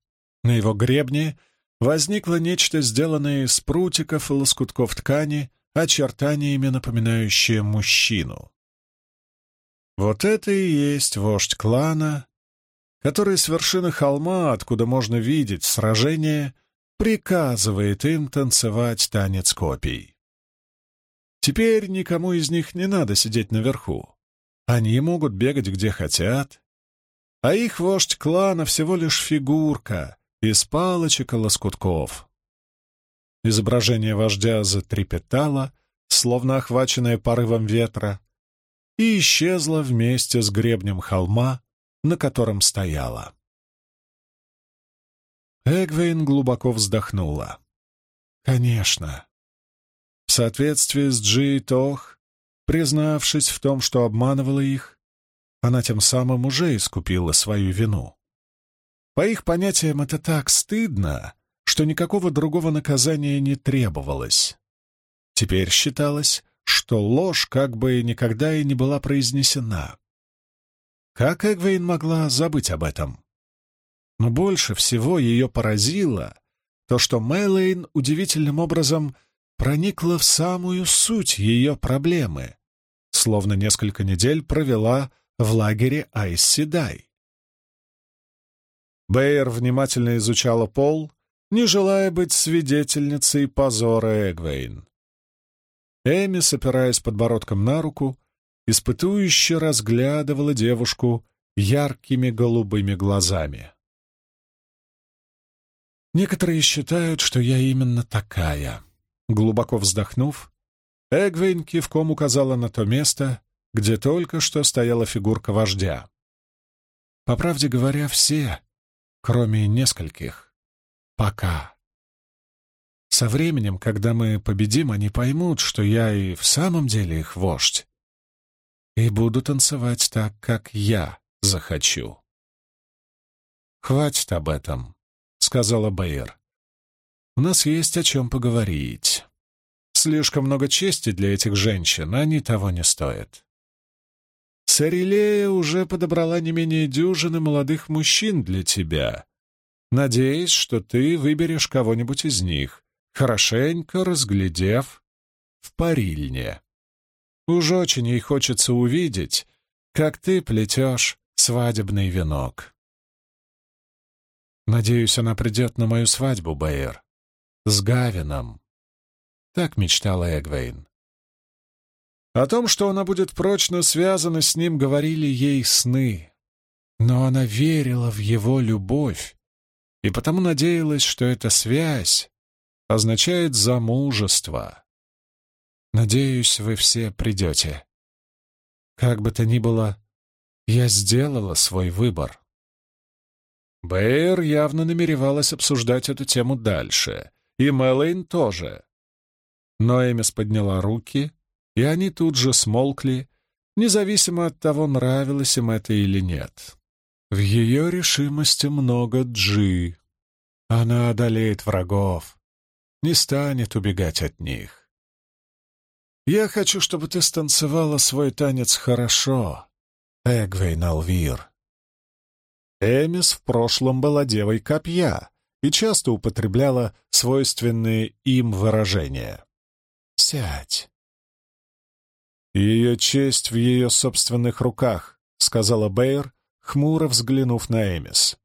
На его гребне возникло нечто, сделанное из прутиков и лоскутков ткани, очертаниями напоминающее мужчину. Вот это и есть вождь клана, который с вершины холма, откуда можно видеть сражение, приказывает им танцевать танец копий. Теперь никому из них не надо сидеть наверху. Они могут бегать где хотят. а их вождь клана всего лишь фигурка из палочек и лоскутков. Изображение вождя затрепетало, словно охваченное порывом ветра, и исчезло вместе с гребнем холма, на котором стояла. Эгвейн глубоко вздохнула. «Конечно». В соответствии с Джи Тох, признавшись в том, что обманывала их, она тем самым уже искупила свою вину. По их понятиям, это так стыдно, что никакого другого наказания не требовалось. Теперь считалось, что ложь как бы никогда и не была произнесена. Как Эгвейн могла забыть об этом? Но больше всего ее поразило то, что Мэлэйн удивительным образом проникла в самую суть ее проблемы, словно несколько недель провела в лагере Айсседай. Бэйр внимательно изучала пол, не желая быть свидетельницей позора Эгвейн. Эми, опираясь подбородком на руку, испытующе разглядывала девушку яркими голубыми глазами. Некоторые считают, что я именно такая. Глубоко вздохнув, Эгвейн кивком указала на то место, где только что стояла фигурка вождя. По правде говоря, все, кроме нескольких, пока. Со временем, когда мы победим, они поймут, что я и в самом деле их вождь, и буду танцевать так, как я захочу. «Хватит об этом», — сказала Бэйр. «У нас есть о чем поговорить. Слишком много чести для этих женщин, они того не стоят. Сарилея уже подобрала не менее дюжины молодых мужчин для тебя. Надеюсь, что ты выберешь кого-нибудь из них, хорошенько разглядев в парильне. Уж очень ей хочется увидеть, как ты плетешь свадебный венок. Надеюсь, она придет на мою свадьбу, Бэйр. С Гавином. Так мечтала Эгвейн. О том, что она будет прочно связана с ним, говорили ей сны. Но она верила в его любовь и потому надеялась, что эта связь означает замужество. Надеюсь, вы все придете. Как бы то ни было, я сделала свой выбор. Бэйр явно намеревалась обсуждать эту тему дальше, и Мэлэйн тоже. Но Эмис подняла руки и они тут же смолкли, независимо от того, нравилось им это или нет. В ее решимости много джи. Она одолеет врагов, не станет убегать от них. Я хочу, чтобы ты станцевала свой танец хорошо, Эгвейн Алвир. Эмис в прошлом была девой копья и часто употребляла свойственные им выражения. «Сядь, «Ее честь в ее собственных руках», — сказала Бэйр, хмуро взглянув на Эмис.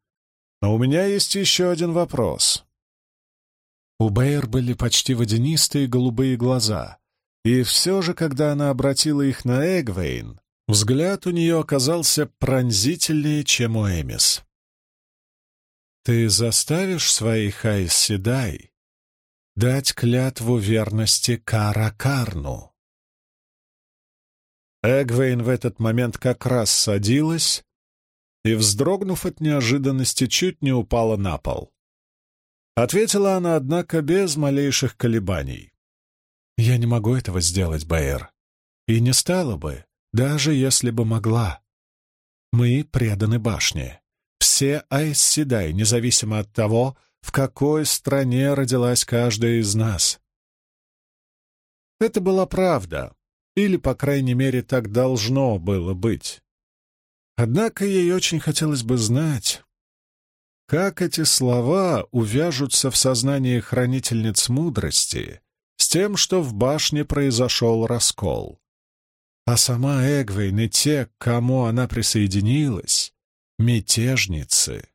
«Но у меня есть еще один вопрос». У Бэйр были почти водянистые голубые глаза, и все же, когда она обратила их на Эгвейн, взгляд у нее оказался пронзительнее, чем у Эмис. «Ты заставишь своих Айсседай дать клятву верности Каракарну?» Эгвейн в этот момент как раз садилась и, вздрогнув от неожиданности, чуть не упала на пол. Ответила она, однако, без малейших колебаний. «Я не могу этого сделать, Бэйр. И не стала бы, даже если бы могла. Мы преданы башне. Все Айсседай, независимо от того, в какой стране родилась каждая из нас. Это была правда, или, по крайней мере, так должно было быть. Однако ей очень хотелось бы знать, как эти слова увяжутся в сознании хранительниц мудрости с тем, что в башне произошел раскол. А сама Эгвейн и те, к кому она присоединилась, — мятежницы.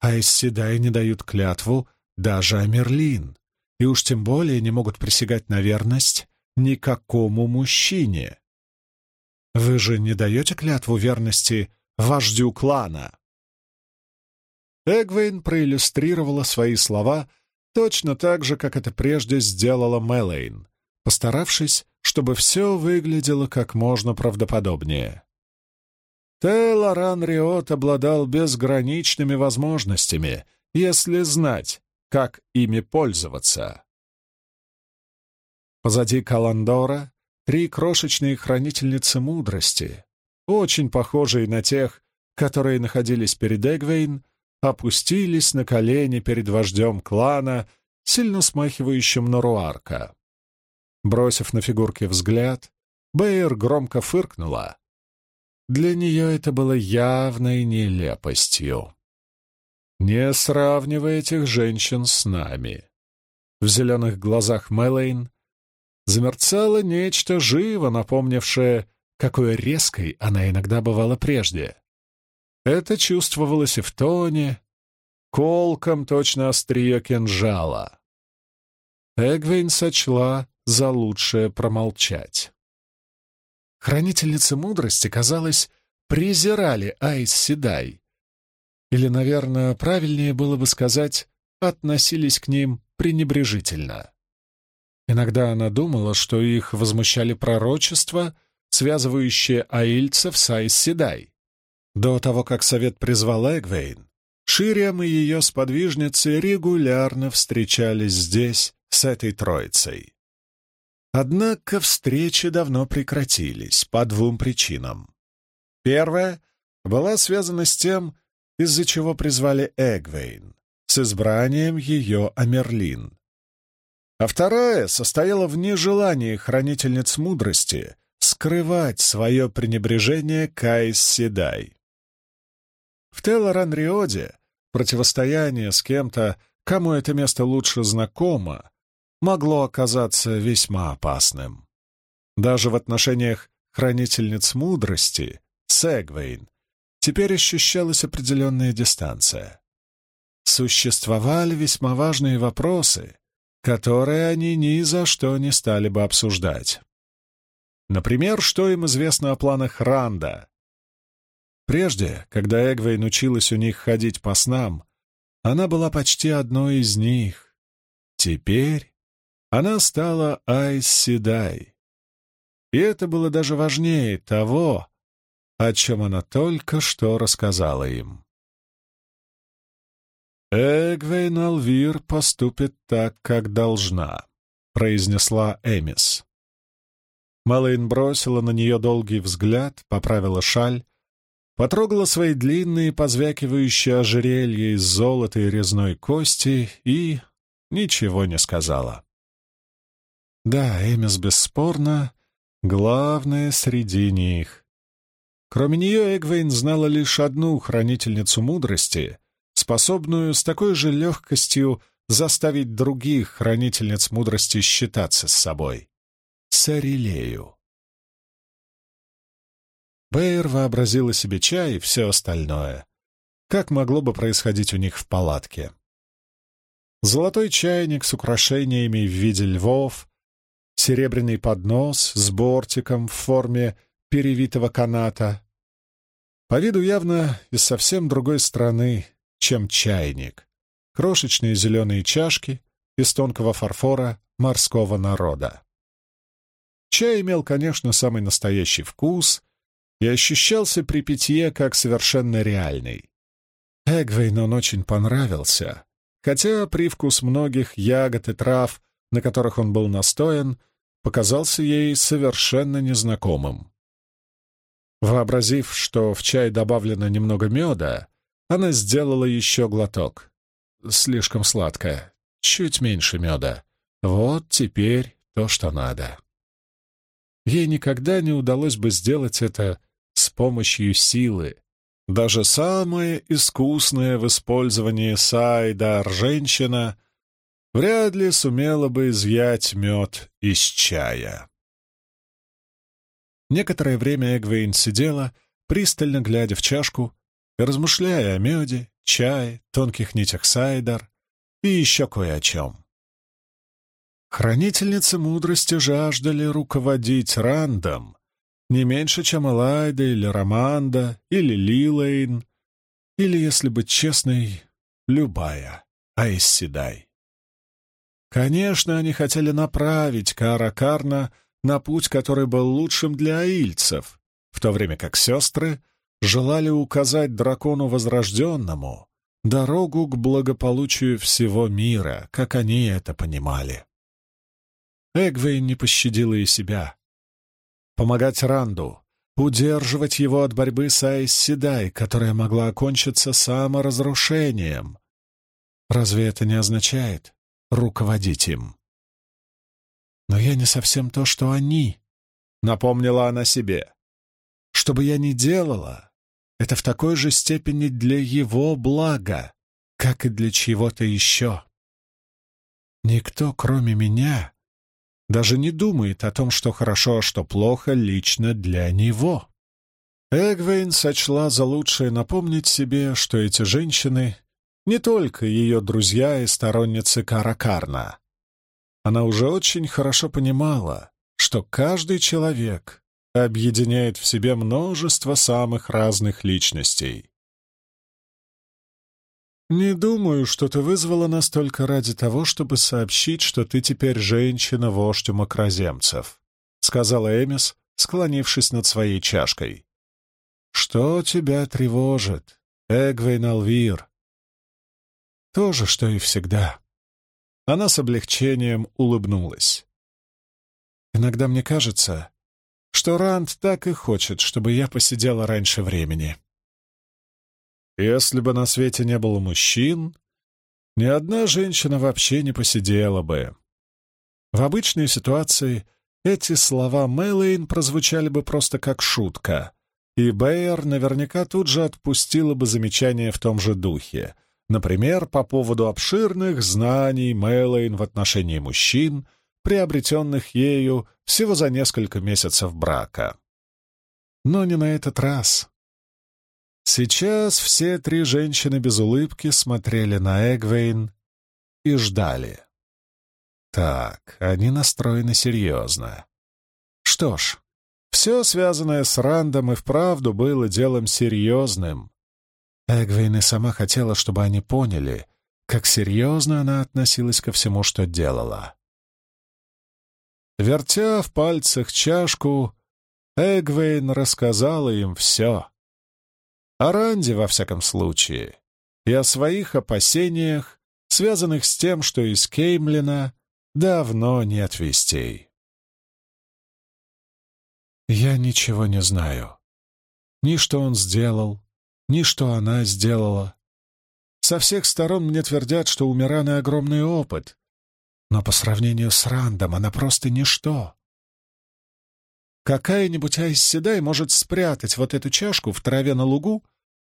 А из Седай не дают клятву даже Амерлин, и уж тем более не могут присягать на верность никакому мужчине. Вы же не даете клятву верности вождю клана. Эгвейн проиллюстрировала свои слова точно так же, как это прежде сделала Мэлэйн, постаравшись, чтобы все выглядело как можно правдоподобнее. Тейлоран Риот обладал безграничными возможностями, если знать, как ими пользоваться. Позади Каландора три крошечные хранительницы мудрости, очень похожие на тех, которые находились перед Эгвейн, опустились на колени перед вождем клана, сильно смахивающим на руарка. Бросив на фигурки взгляд, Бэйр громко фыркнула. Для нее это было явной нелепостью. «Не сравнивай этих женщин с нами». В зеленых глазах Мэлэйн замерцало нечто живо напомнившее, какой резкой она иногда бывала прежде. Это чувствовалось и в тоне, колком точно острие кинжала. Эгвейн сочла за лучшее промолчать. Хранительницы мудрости, казалось, презирали Айс Седай. Или, наверное, правильнее было бы сказать, относились к ним пренебрежительно. Иногда она думала, что их возмущали пророчества, связывающие аильцев с Айс Седай. До того, как совет призвал Эгвейн, Шириам и ее сподвижницы регулярно встречались здесь с этой троицей. Однако встречи давно прекратились по двум причинам. Первая была связана с тем, из-за чего призвали Эгвейн, с избранием ее Амерлин. А вторая состояла в нежелании хранительниц мудрости скрывать свое пренебрежение к Айс Седай. В Телоран-Риоде противостояние с кем-то, кому это место лучше знакомо, могло оказаться весьма опасным. Даже в отношениях хранительниц мудрости, Сегвейн, теперь ощущалась определенная дистанция. Существовали весьма важные вопросы, которые они ни за что не стали бы обсуждать. Например, что им известно о планах Ранда, Прежде, когда Эгвейн училась у них ходить по снам, она была почти одной из них. Теперь она стала Айс Седай. И это было даже важнее того, о чем она только что рассказала им. «Эгвейн Алвир поступит так, как должна», — произнесла Эмис. Малейн бросила на нее долгий взгляд, поправила шаль потрогала свои длинные, позвякивающие ожерелья из золота и резной кости и ничего не сказала. Да, Эмис бесспорно главная среди них. Кроме нее Эгвейн знала лишь одну хранительницу мудрости, способную с такой же легкостью заставить других хранительниц мудрости считаться с собой — Сарилею. Бэйр вообразила себе чай и все остальное. Как могло бы происходить у них в палатке? Золотой чайник с украшениями в виде львов, серебряный поднос с бортиком в форме перевитого каната. По виду явно из совсем другой страны, чем чайник. Крошечные зеленые чашки из тонкого фарфора морского народа. Чай имел, конечно, самый настоящий вкус — и ощущался при питье как совершенно реальный. Эгвейн он очень понравился, хотя привкус многих ягод и трав, на которых он был настоен, показался ей совершенно незнакомым. Вообразив, что в чай добавлено немного меда, она сделала еще глоток. Слишком сладкое, чуть меньше меда. Вот теперь то, что надо. Ей никогда не удалось бы сделать это с помощью силы. Даже самая искусная в использовании сайдар женщина вряд ли сумела бы изъять мед из чая. Некоторое время Эгвейн сидела, пристально глядя в чашку размышляя о меде, чае, тонких нитях сайдар и еще кое о чем. Хранительницы мудрости жаждали руководить Рандом Не меньше, чем Элайда или Романда или Лилейн, или, если быть честной, любая Айсседай. Конечно, они хотели направить Кара Карна на путь, который был лучшим для аильцев, в то время как сестры желали указать дракону Возрожденному дорогу к благополучию всего мира, как они это понимали. Эгвейн не пощадила и себя. Помогать Ранду, удерживать его от борьбы с Айс которая могла окончиться саморазрушением. Разве это не означает руководить им? Но я не совсем то, что они, — напомнила она себе. Что бы я ни делала, это в такой же степени для его блага, как и для чего-то еще. Никто, кроме меня, даже не думает о том, что хорошо, а что плохо лично для него. Эгвейн сочла за лучшее напомнить себе, что эти женщины не только ее друзья и сторонницы Каракарна. Она уже очень хорошо понимала, что каждый человек объединяет в себе множество самых разных личностей. «Не думаю, что ты вызвала нас только ради того, чтобы сообщить, что ты теперь женщина-вождь у макроземцев», — сказала Эмис, склонившись над своей чашкой. «Что тебя тревожит, Эгвейн Алвир?» «То же, что и всегда». Она с облегчением улыбнулась. «Иногда мне кажется, что Ранд так и хочет, чтобы я посидела раньше времени. Если бы на свете не было мужчин, ни одна женщина вообще не посидела бы. В обычной ситуации эти слова Мэлэйн прозвучали бы просто как шутка, и Бэйер наверняка тут же отпустила бы замечание в том же духе, например, по поводу обширных знаний Мэлэйн в отношении мужчин — приобретенных ею всего за несколько месяцев брака. Но не на этот раз. Сейчас все три женщины без улыбки смотрели на Эгвейн и ждали. Так, они настроены серьезно. Что ж, все связанное с Рандом и вправду было делом серьезным. Эгвейн и сама хотела, чтобы они поняли, как серьезно она относилась ко всему, что делала. Вертя в пальцах чашку, Эгвейн рассказала им все. О Ранде, во всяком случае, и о своих опасениях, связанных с тем, что из Кеймлина давно нет вестей. «Я ничего не знаю. Ни что он сделал, ни что она сделала. Со всех сторон мне твердят, что у Мираны огромный опыт, но по сравнению с Рандом она просто ничто. Какая-нибудь Айсседай может спрятать вот эту чашку в траве на лугу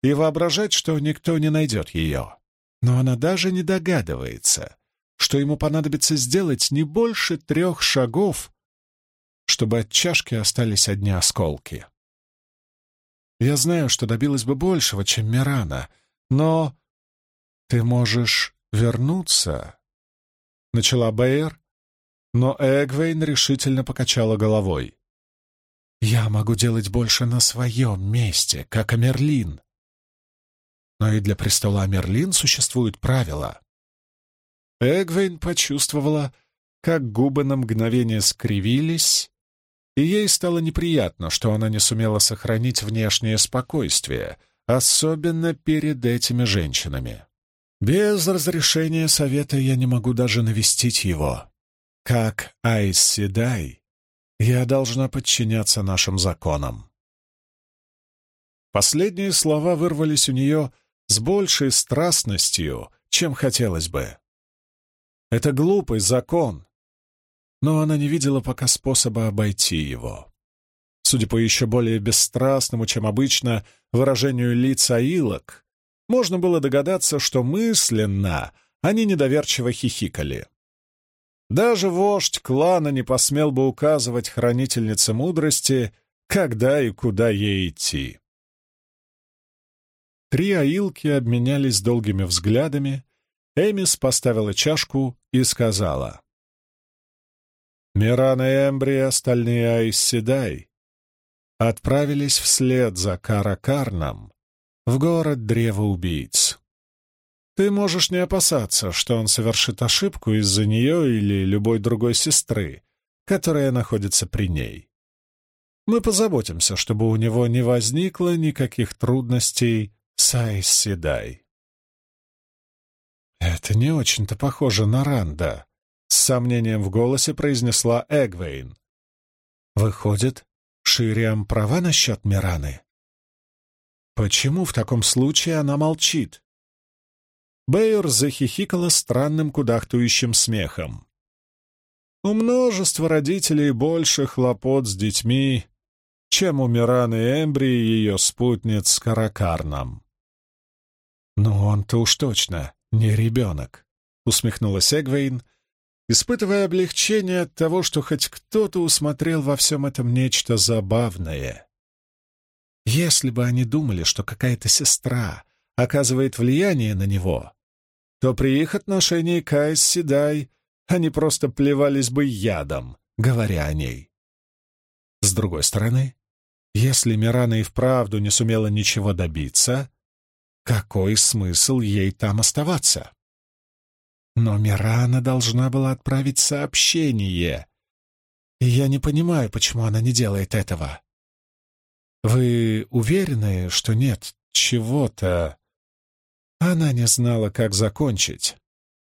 и воображать, что никто не найдет ее. Но она даже не догадывается, что ему понадобится сделать не больше трех шагов, чтобы от чашки остались одни осколки. Я знаю, что добилась бы большего, чем Мирана, но ты можешь вернуться — начала Бэйр, но Эгвейн решительно покачала головой. «Я могу делать больше на своем месте, как Амерлин. Но и для престола Амерлин существуют правила». Эгвейн почувствовала, как губы на мгновение скривились, и ей стало неприятно, что она не сумела сохранить внешнее спокойствие, особенно перед этими женщинами. Без разрешения совета я не могу даже навестить его. Как Айс Седай, я должна подчиняться нашим законам. Последние слова вырвались у нее с большей страстностью, чем хотелось бы. Это глупый закон, но она не видела пока способа обойти его. Судя по еще более бесстрастному, чем обычно, выражению лица Илок, можно было догадаться, что мысленно они недоверчиво хихикали. Даже вождь клана не посмел бы указывать хранительнице мудрости, когда и куда ей идти. Три аилки обменялись долгими взглядами, Эмис поставила чашку и сказала. «Мирана Эмбри, остальные Айс отправились вслед за Каракарном в город Древа Убийц. Ты можешь не опасаться, что он совершит ошибку из-за нее или любой другой сестры, которая находится при ней. Мы позаботимся, чтобы у него не возникло никаких трудностей с Айсседай. «Это не очень-то похоже на Ранда», — с сомнением в голосе произнесла Эгвейн. «Выходит, Шириам права насчет Мираны?» «Почему в таком случае она молчит?» Бейер захихикала странным кудахтующим смехом. «У множества родителей больше хлопот с детьми, чем у Мираны Эмбри и ее спутниц с Каракарном». «Ну он-то уж точно не ребенок», — усмехнулась Эгвейн, испытывая облегчение от того, что хоть кто-то усмотрел во всем этом нечто забавное. Если бы они думали, что какая-то сестра оказывает влияние на него, то при их отношении к Айс Седай они просто плевались бы ядом, говоря о ней. С другой стороны, если Мирана и вправду не сумела ничего добиться, какой смысл ей там оставаться? Но Мирана должна была отправить сообщение, и я не понимаю, почему она не делает этого. Вы уверены, что нет чего-то, она не знала, как закончить.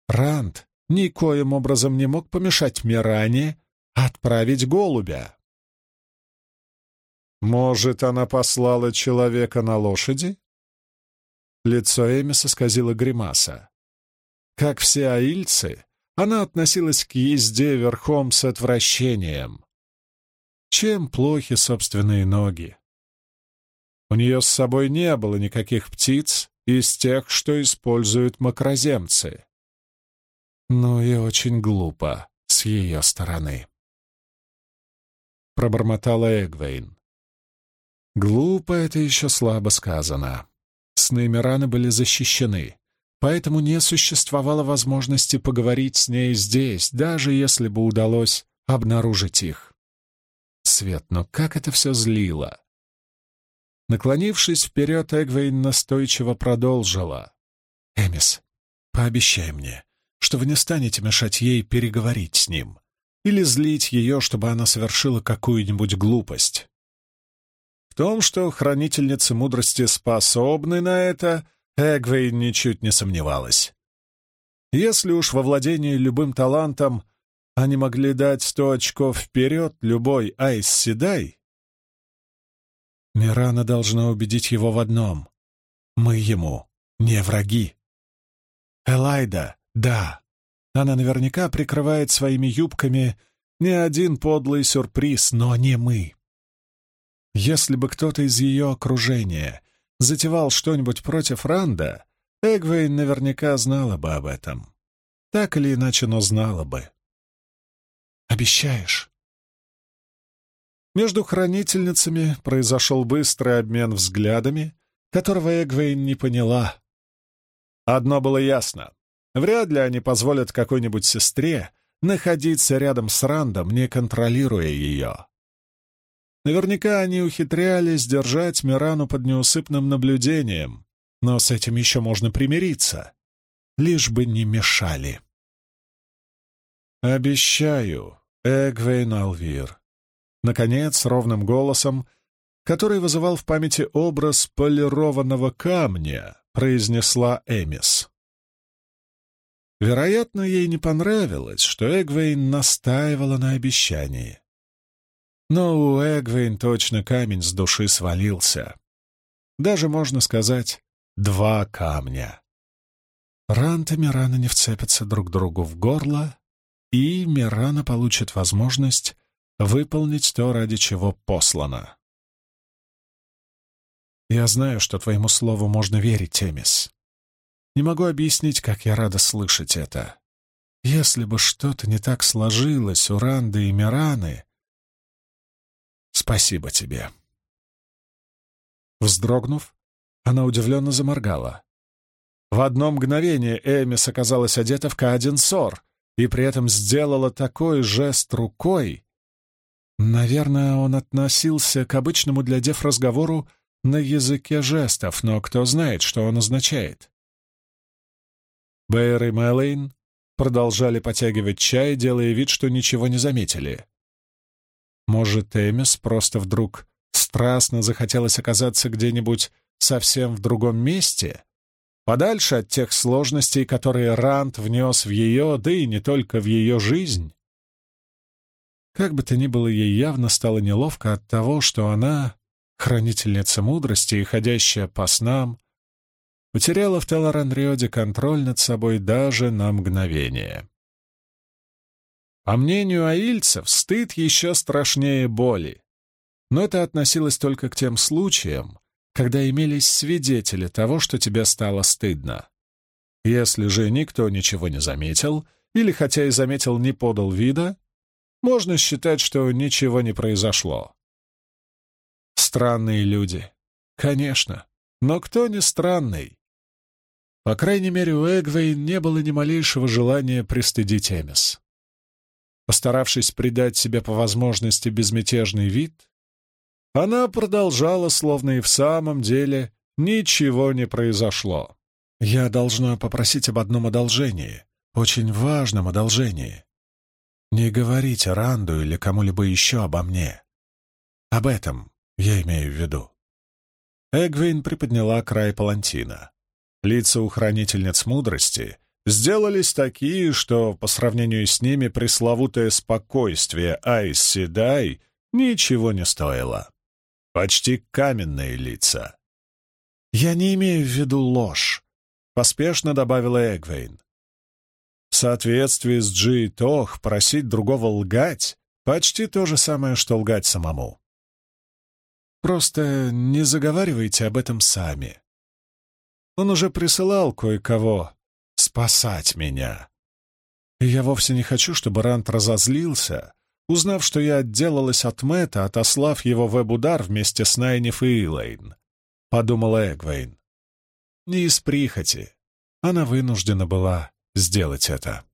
Ранд никоим образом не мог помешать Миране отправить голубя. «Может, она послала человека на лошади?» Лицо Эмиса сказила гримаса. Как все аильцы, она относилась к езде верхом с отвращением. Чем плохи собственные ноги? У нее с собой не было никаких птиц, из тех, что используют макроземцы. Ну и очень глупо с ее стороны. Пробормотала Эгвейн. Глупо — это еще слабо сказано. Сны Мираны были защищены, поэтому не существовало возможности поговорить с ней здесь, даже если бы удалось обнаружить их. Свет, но как это все злило! Наклонившись вперед, Эгвейн настойчиво продолжила. «Эмис, пообещай мне, что вы не станете мешать ей переговорить с ним или злить ее, чтобы она совершила какую-нибудь глупость». В том, что хранительницы мудрости способны на это, Эгвейн ничуть не сомневалась. Если уж во владении любым талантом они могли дать сто очков вперед любой Айс Седай, Мирана должна убедить его в одном. Мы ему не враги. Элайда, да, она наверняка прикрывает своими юбками не один подлый сюрприз, но не мы. Если бы кто-то из ее окружения затевал что-нибудь против Ранда, Эгвейн наверняка знала бы об этом. Так или иначе, но знала бы. «Обещаешь?» Между хранительницами произошел быстрый обмен взглядами, которого Эгвейн не поняла. Одно было ясно. Вряд ли они позволят какой-нибудь сестре находиться рядом с Рандом, не контролируя ее. Наверняка они ухитрялись держать Мирану под неусыпным наблюдением, но с этим еще можно примириться, лишь бы не мешали. «Обещаю, Эгвейн Алвир», Наконец, ровным голосом, который вызывал в памяти образ полированного камня, произнесла Эмис. Вероятно, ей не понравилось, что Эгвейн настаивала на обещании. Но у Эгвейн точно камень с души свалился. Даже, можно сказать, два камня. Рант и Мирана не вцепятся друг другу в горло, и Мирана получит возможность выполнить то, ради чего послано. Я знаю, что твоему слову можно верить, Темис. Не могу объяснить, как я рада слышать это. Если бы что-то не так сложилось у Ранды и Мираны... Спасибо тебе. Вздрогнув, она удивленно заморгала. В одно мгновение Эмис оказалась одета в Каадин Сор и при этом сделала такой жест рукой, Наверное, он относился к обычному для дев разговору на языке жестов, но кто знает, что он означает. Бэйр и Мэлэйн продолжали потягивать чай, делая вид, что ничего не заметили. Может, Эмис просто вдруг страстно захотелось оказаться где-нибудь совсем в другом месте, подальше от тех сложностей, которые Рант внес в ее, да и не только в ее жизнь. Как бы то ни было, ей явно стало неловко от того, что она, хранительница мудрости и ходящая по снам, потеряла в Телоранриоде контроль над собой даже на мгновение. По мнению аильцев, стыд еще страшнее боли. Но это относилось только к тем случаям, когда имелись свидетели того, что тебе стало стыдно. Если же никто ничего не заметил, или хотя и заметил, не подал вида, можно считать, что ничего не произошло. Странные люди. Конечно. Но кто не странный? По крайней мере, у Эгвейн не было ни малейшего желания пристыдить Эмис. Постаравшись придать себе по возможности безмятежный вид, она продолжала, словно и в самом деле ничего не произошло. «Я должна попросить об одном одолжении, очень важном одолжении. Не говорите Ранду или кому-либо еще обо мне. Об этом я имею в виду». Эгвин приподняла край палантина. Лица у хранительниц мудрости сделались такие, что по сравнению с ними пресловутое спокойствие Айс Седай ничего не стоило. Почти каменные лица. «Я не имею в виду ложь», — поспешно добавила Эгвейн. В соответствии с Джи Тох просить другого лгать — почти то же самое, что лгать самому. Просто не заговаривайте об этом сами. Он уже присылал кое-кого спасать меня. И я вовсе не хочу, чтобы Рант разозлился, узнав, что я отделалась от Мэтта, отослав его в Эбудар вместе с Найниф и Илэйн. Подумала Эгвейн. Не из прихоти. Она вынуждена была сделать это.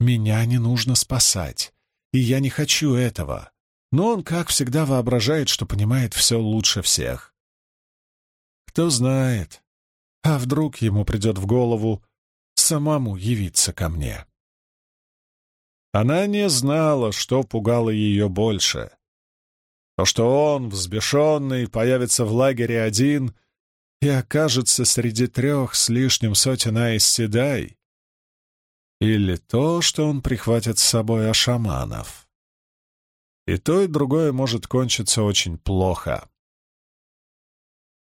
Меня не нужно спасать, и я не хочу этого. Но он, как всегда, воображает, что понимает все лучше всех. Кто знает, а вдруг ему придет в голову самому явиться ко мне. Она не знала, что пугало ее больше. То, что он, взбешенный, появится в лагере один и окажется среди трех с лишним сотен Айсседай, или то, что он прихватит с собой ашаманов. И то, и другое может кончиться очень плохо.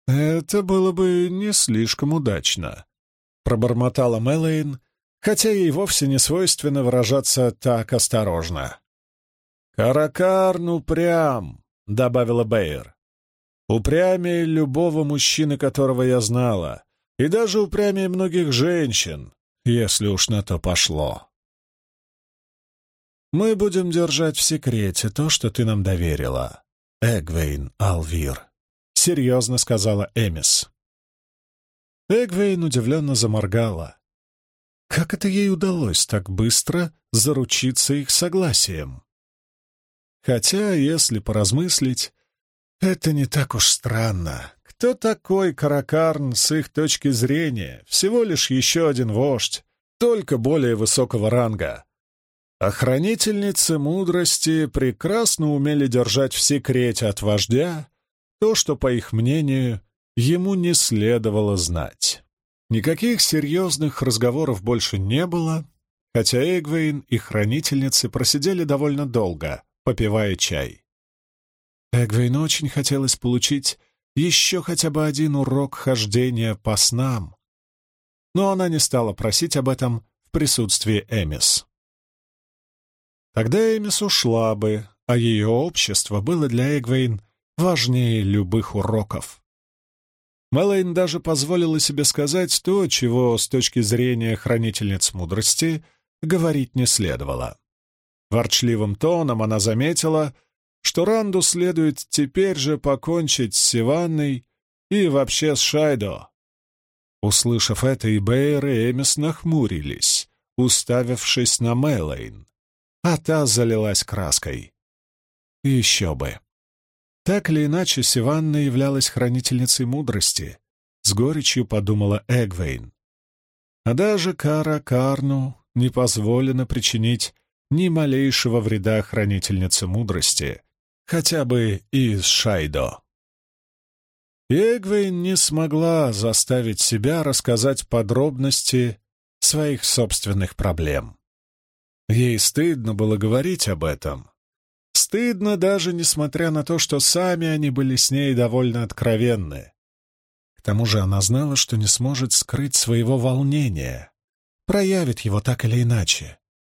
«Это было бы не слишком удачно», — пробормотала Мэлэйн, хотя ей вовсе не свойственно выражаться так осторожно. «Каракарн упрям», — добавила Бэйр. «Упрямее любого мужчины, которого я знала, и даже упрямее многих женщин, если уж на то пошло. Мы будем держать в секрете то, что ты нам доверила, Эгвейн Алвир», — серьезно сказала Эмис. Эгвейн удивленно заморгала. Как это ей удалось так быстро заручиться их согласием? Хотя, если поразмыслить, это не так уж странно. Кто такой Каракарн с их точки зрения? Всего лишь еще один вождь, только более высокого ранга. Охранительницы мудрости прекрасно умели держать в секрете от вождя то, что, по их мнению, ему не следовало знать. Никаких серьезных разговоров больше не было, хотя Эгвейн и хранительницы просидели довольно долго, попивая чай. Эгвейн очень хотелось получить еще хотя бы один урок хождения по снам, но она не стала просить об этом в присутствии Эмис. Тогда Эмис ушла бы, а ее общество было для Эгвейн важнее любых уроков. Мэлэйн даже позволила себе сказать то, чего с точки зрения хранительниц мудрости говорить не следовало. Ворчливым тоном она заметила, что Ранду следует теперь же покончить с Сиванной и вообще с Шайдо. Услышав это, и Бэйр и Эмис нахмурились, уставившись на Мэлэйн, а та залилась краской. Еще бы. Так или иначе, Сиванна являлась хранительницей мудрости, с горечью подумала Эгвейн. А даже Кара Карну не позволено причинить ни малейшего вреда хранительнице мудрости, хотя бы из Шайдо. Эгвейн не смогла заставить себя рассказать подробности своих собственных проблем. Ей стыдно было говорить об этом. Стыдно даже несмотря на то, что сами они были с ней довольно откровенны. К тому же она знала, что не сможет скрыть своего волнения, проявит его так или иначе,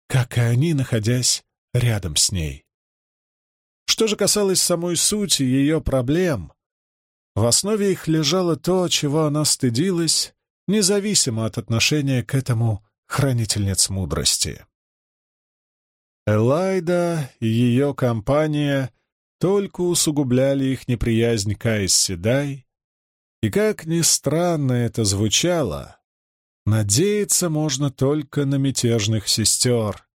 как и они, находясь рядом с ней. Что же касалось самой сути ее проблем, в основе их лежало то, чего она стыдилась, независимо от отношения к этому хранительниц мудрости. Элайда и ее компания только усугубляли их неприязнь к Седай, и, как ни странно это звучало, надеяться можно только на мятежных сестер,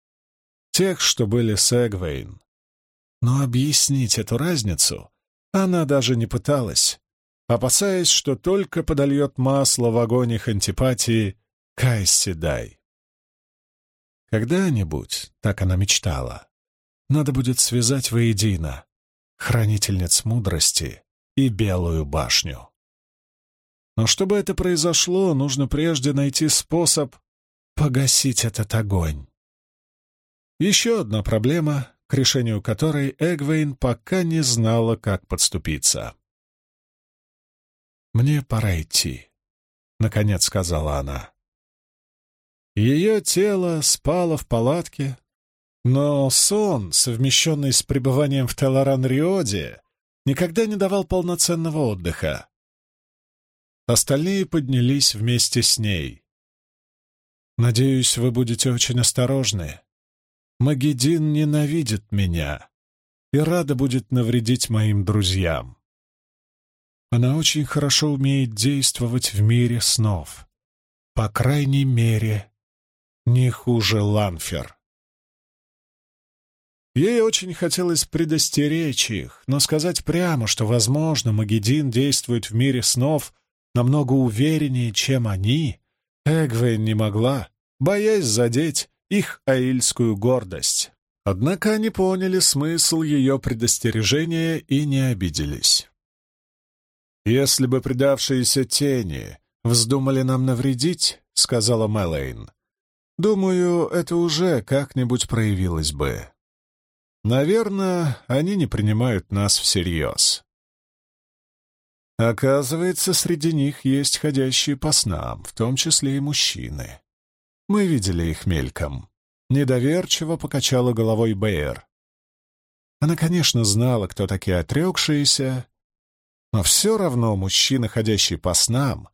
тех, что были с Эгвейн. Но объяснить эту разницу она даже не пыталась, опасаясь, что только подольет масло в огонь их антипатии Кайс Седай. Когда-нибудь, так она мечтала, надо будет связать воедино хранительниц мудрости и Белую башню. Но чтобы это произошло, нужно прежде найти способ погасить этот огонь. Еще одна проблема, решению которой Эгвейн пока не знала, как подступиться. «Мне пора идти», — наконец сказала она. Ее тело спало в палатке, но сон, совмещенный с пребыванием в Телоран-Риоде, никогда не давал полноценного отдыха. Остальные поднялись вместе с ней. «Надеюсь, вы будете очень осторожны. Магедин ненавидит меня и рада будет навредить моим друзьям. Она очень хорошо умеет действовать в мире снов. По крайней мере, не хуже Ланфер. Ей очень хотелось предостеречь их, но сказать прямо, что, возможно, Магедин действует в мире снов намного увереннее, чем они, Эгвейн не могла, боясь задеть их аильскую гордость. Однако они поняли смысл ее предостережения и не обиделись. «Если бы предавшиеся тени вздумали нам навредить, — сказала Мэлэйн, Думаю, это уже как-нибудь проявилось бы. Наверное, они не принимают нас всерьез. Оказывается, среди них есть ходящие по снам, в том числе и мужчины. Мы видели их мельком. Недоверчиво покачала головой Бэйр. Она, конечно, знала, кто такие отрекшиеся, но все равно мужчина, ходящий по снам,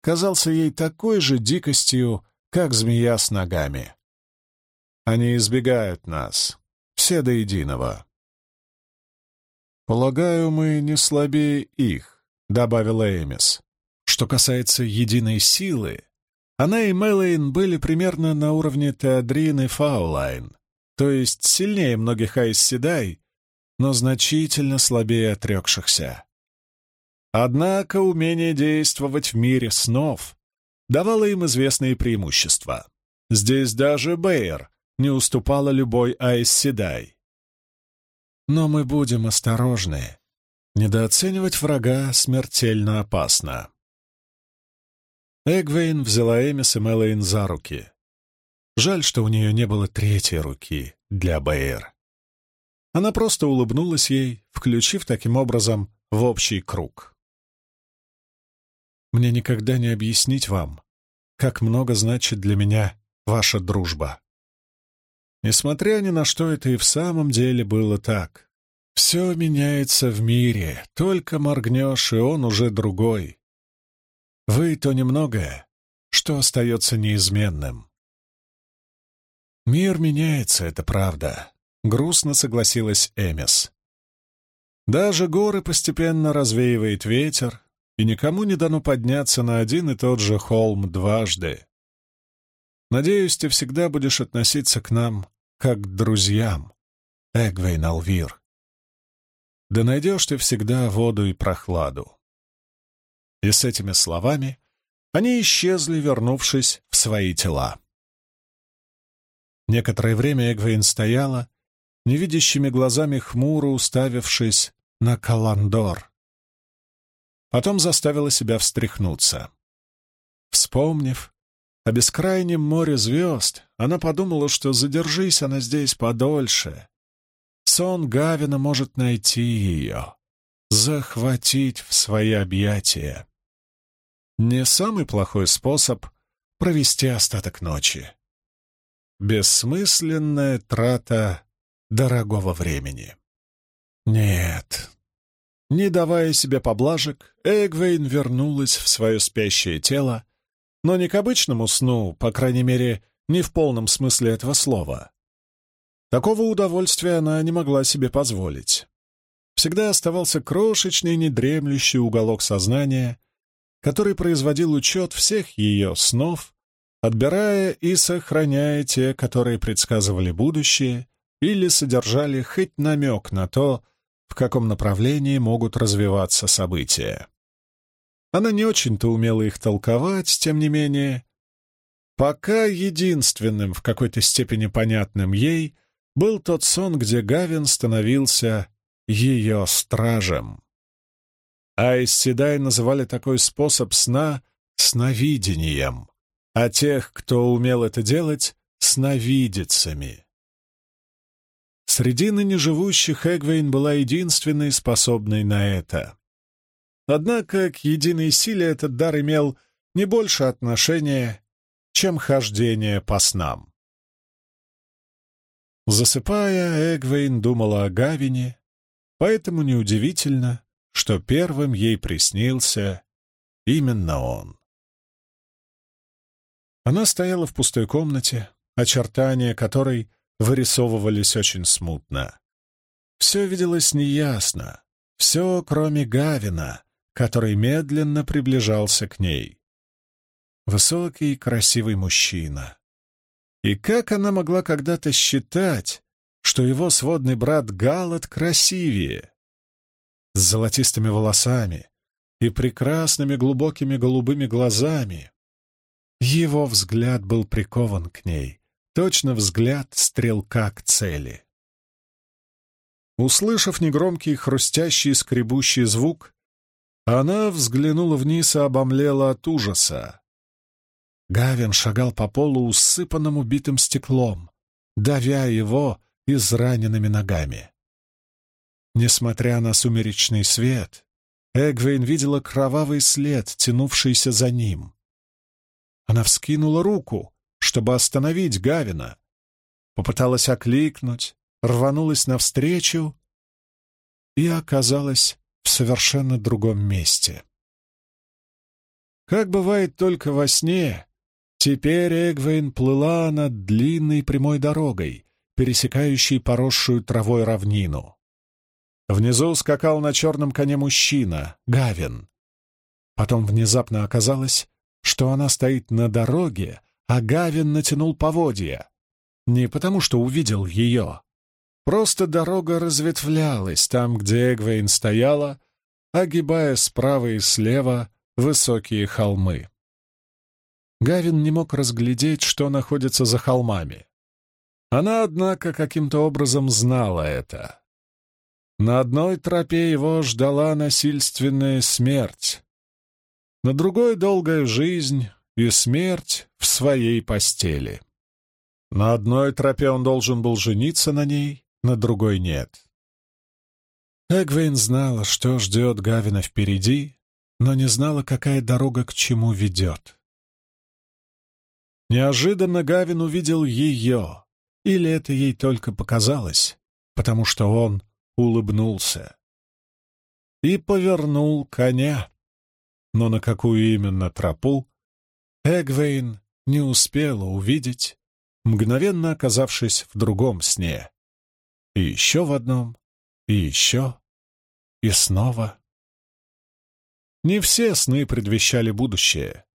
казался ей такой же дикостью, как змея с ногами. Они избегают нас, все до единого. «Полагаю, мы не слабее их», — добавила Эмис. Что касается единой силы, она и Мэлэйн были примерно на уровне Теодрин и Фаулайн, то есть сильнее многих Айсседай, но значительно слабее отрекшихся. Однако умение действовать в мире снов давало им известные преимущества. Здесь даже Бэйр не уступала любой Айз Седай. Но мы будем осторожны. Недооценивать врага смертельно опасно. Эгвейн взяла Эмис и Мэлэйн за руки. Жаль, что у нее не было третьей руки для Бэйр. Она просто улыбнулась ей, включив таким образом в общий круг. Мне никогда не объяснить вам, как много значит для меня ваша дружба. Несмотря ни на что, это и в самом деле было так. Все меняется в мире, только моргнешь, и он уже другой. Вы — то немногое, что остается неизменным. Мир меняется, это правда, — грустно согласилась Эмис. Даже горы постепенно развеивает ветер, и никому не дано подняться на один и тот же холм дважды. Надеюсь, ты всегда будешь относиться к нам как к друзьям, Эгвейн Алвир. да найдешь ты всегда воду и прохладу. И с этими словами они исчезли, вернувшись в свои тела. Некоторое время Эгвейн стояла, невидящими глазами хмуро уставившись на Каландор. Потом заставила себя встряхнуться. Вспомнив о бескрайнем море звезд, она подумала, что задержись она здесь подольше. Сон Гавина может найти ее, захватить в свои объятия. Не самый плохой способ провести остаток ночи. Бессмысленная трата дорогого времени. Нет. Не давая себе поблажек, Эгвейн вернулась в свое спящее тело, но не к обычному сну, по крайней мере, не в полном смысле этого слова. Такого удовольствия она не могла себе позволить. Всегда оставался крошечный недремлющий уголок сознания, который производил учет всех ее снов, отбирая и сохраняя те, которые предсказывали будущее или содержали хоть намек на то, в каком направлении могут развиваться события. Она не очень-то умела их толковать, тем не менее. Пока единственным, в какой-то степени понятным ей, был тот сон, где Гавин становился ее стражем. Айс Седай называли такой способ сна сновидением, а тех, кто умел это делать, сновидицами. Среди ныне живущих Эгвейн была единственной способной на это. Однако к единой силе этот дар имел не больше отношения, чем хождение по снам. Засыпая, Эгвейн думала о Гавине, поэтому неудивительно, что первым ей приснился именно он. Она стояла в пустой комнате, очертания которой вырисовывались очень смутно. Все виделось неясно, все, кроме Гавина, который медленно приближался к ней. Высокий, красивый мужчина. И как она могла когда-то считать, что его сводный брат Галат красивее? С золотистыми волосами и прекрасными глубокими голубыми глазами. Его взгляд был прикован к ней, точно взгляд стрелка к цели. Услышав негромкий хрустящий скребущий звук, она взглянула вниз и обомлела от ужаса. Гавин шагал по полу, усыпанному битым стеклом, давя его израненными ногами. Несмотря на сумеречный свет, Эгвейн видела кровавый след, тянувшийся за ним. Она вскинула руку, чтобы остановить Гавина, попыталась окликнуть, рванулась навстречу и оказалась в совершенно другом месте. Как бывает только во сне, теперь Эгвейн плыла над длинной прямой дорогой, пересекающей поросшую травой равнину. Внизу скакал на черном коне мужчина, Гавин. Потом внезапно оказалось, что она стоит на дороге, а Гавин натянул поводья. Не потому, что увидел ее. Просто дорога разветвлялась там, где Эгвейн стояла, огибая справа и слева высокие холмы. Гавин не мог разглядеть, что находится за холмами. Она, однако, каким-то образом знала это. На одной тропе его ждала насильственная смерть, на другой — долгая жизнь и смерть в своей постели. На одной тропе он должен был жениться на ней, на другой — нет. Эгвейн знала, что ждет Гавина впереди, но не знала, какая дорога к чему ведет. Неожиданно Гавин увидел ее, или это ей только показалось, потому что он улыбнулся и повернул коня. Но на какую именно тропу Эгвейн не успела увидеть, мгновенно оказавшись в другом сне. И еще в одном, и еще, и снова. Не все сны предвещали будущее.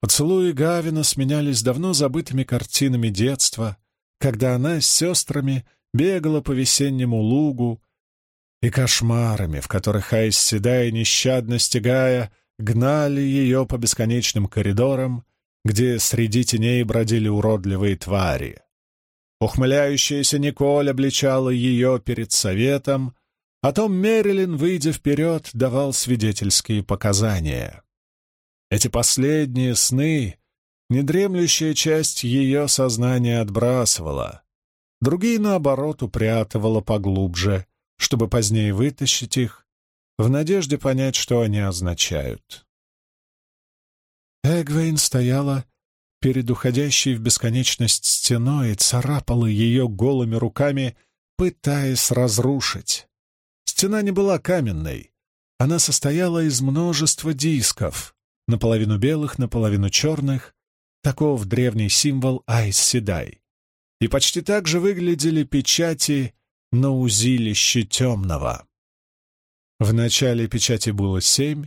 Поцелуи Гавина сменялись давно забытыми картинами детства, когда она с сестрами бегала по весеннему лугу и кошмарами, в которых Айс Седая, нещадно стягая, гнали ее по бесконечным коридорам, где среди теней бродили уродливые твари. Ухмыляющаяся Николь обличала ее перед советом, а Том Мерилин, выйдя вперед, давал свидетельские показания. Эти последние сны недремлющая часть ее сознания отбрасывала, другие, наоборот, упрятывала поглубже, чтобы позднее вытащить их, в надежде понять, что они означают. Эгвейн стояла перед уходящей в бесконечность стеной и царапала ее голыми руками, пытаясь разрушить. Стена не была каменной, она состояла из множества дисков, наполовину белых, наполовину черных, таков древний символ Айс Седай. И почти так же выглядели печати на узилище темного. В начале печати было семь,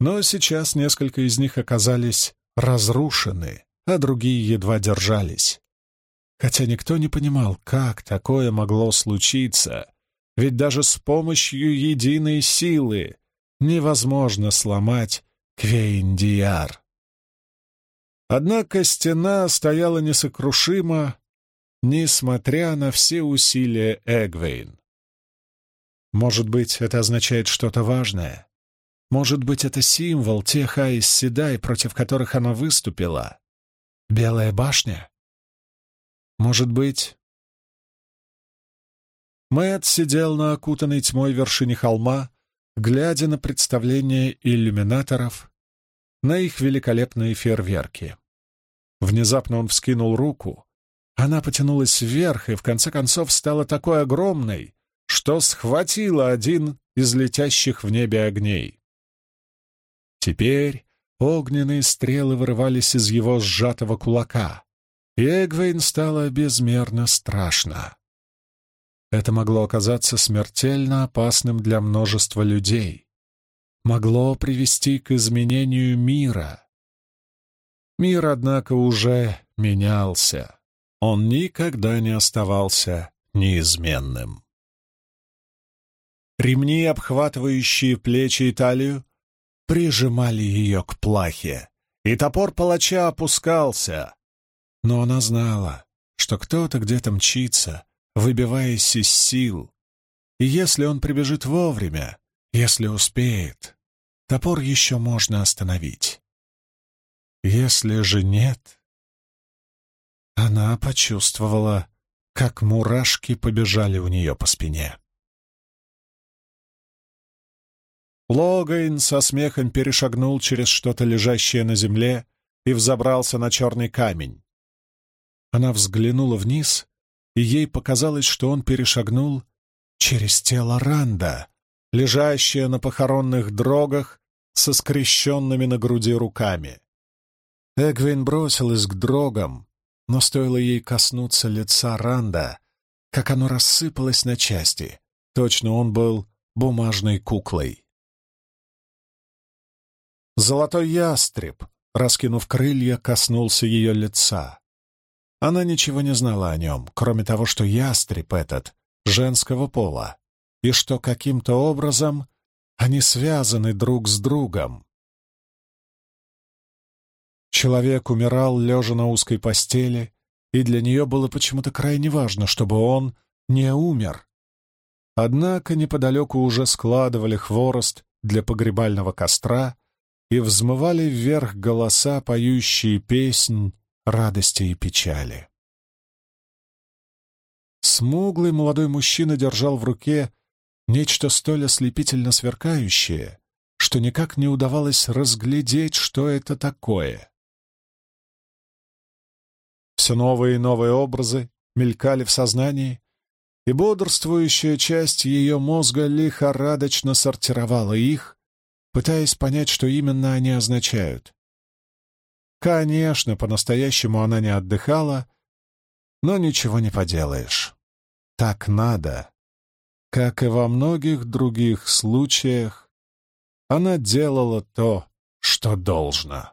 но сейчас несколько из них оказались разрушены, а другие едва держались. Хотя никто не понимал, как такое могло случиться, ведь даже с помощью единой силы невозможно сломать Квейндияр. Однако стена стояла несокрушимо, несмотря на все усилия Эгвейн. Может быть, это означает что-то важное? Может быть, это символ тех Айс Седай, против которых она выступила? Белая башня? Может быть... Мэтт сидел на окутанной тьмой вершине холма, глядя на представление иллюминаторов, на их великолепные фейерверки. Внезапно он вскинул руку, она потянулась вверх и в конце концов стала такой огромной, что схватила один из летящих в небе огней. Теперь огненные стрелы вырывались из его сжатого кулака, и Эгвейн стало безмерно страшно. Это могло оказаться смертельно опасным для множества людей. Могло привести к изменению мира. Мир, однако, уже менялся. Он никогда не оставался неизменным. Ремни, обхватывающие плечи и талию, прижимали ее к плахе, и топор палача опускался. Но она знала, что кто-то где-то мчится, выбиваясь из сил, и если он прибежит вовремя, если успеет, топор еще можно остановить. Если же нет... Она почувствовала, как мурашки побежали у нее по спине. Логайн со смехом перешагнул через что-то лежащее на земле и взобрался на черный камень. Она взглянула вниз, и ей показалось, что он перешагнул через тело Ранда, лежащее на похоронных дрогах со скрещенными на груди руками. Эгвин бросилась к дрогам, но стоило ей коснуться лица Ранда, как оно рассыпалось на части. Точно он был бумажной куклой. Золотой ястреб, раскинув крылья, коснулся ее лица. Она ничего не знала о нем, кроме того, что ястреб этот женского пола, и что каким-то образом они связаны друг с другом. Человек умирал, лежа на узкой постели, и для нее было почему-то крайне важно, чтобы он не умер. Однако неподалеку уже складывали хворост для погребального костра, и взмывали вверх голоса, поющие песнь радости и печали. Смуглый молодой мужчина держал в руке нечто столь ослепительно сверкающее, что никак не удавалось разглядеть, что это такое. Все новые и новые образы мелькали в сознании, и бодрствующая часть ее мозга лихорадочно сортировала их, пытаясь понять, что именно они означают. Конечно, по-настоящему она не отдыхала, но ничего не поделаешь. Так надо. Как и во многих других случаях, она делала то, что должно.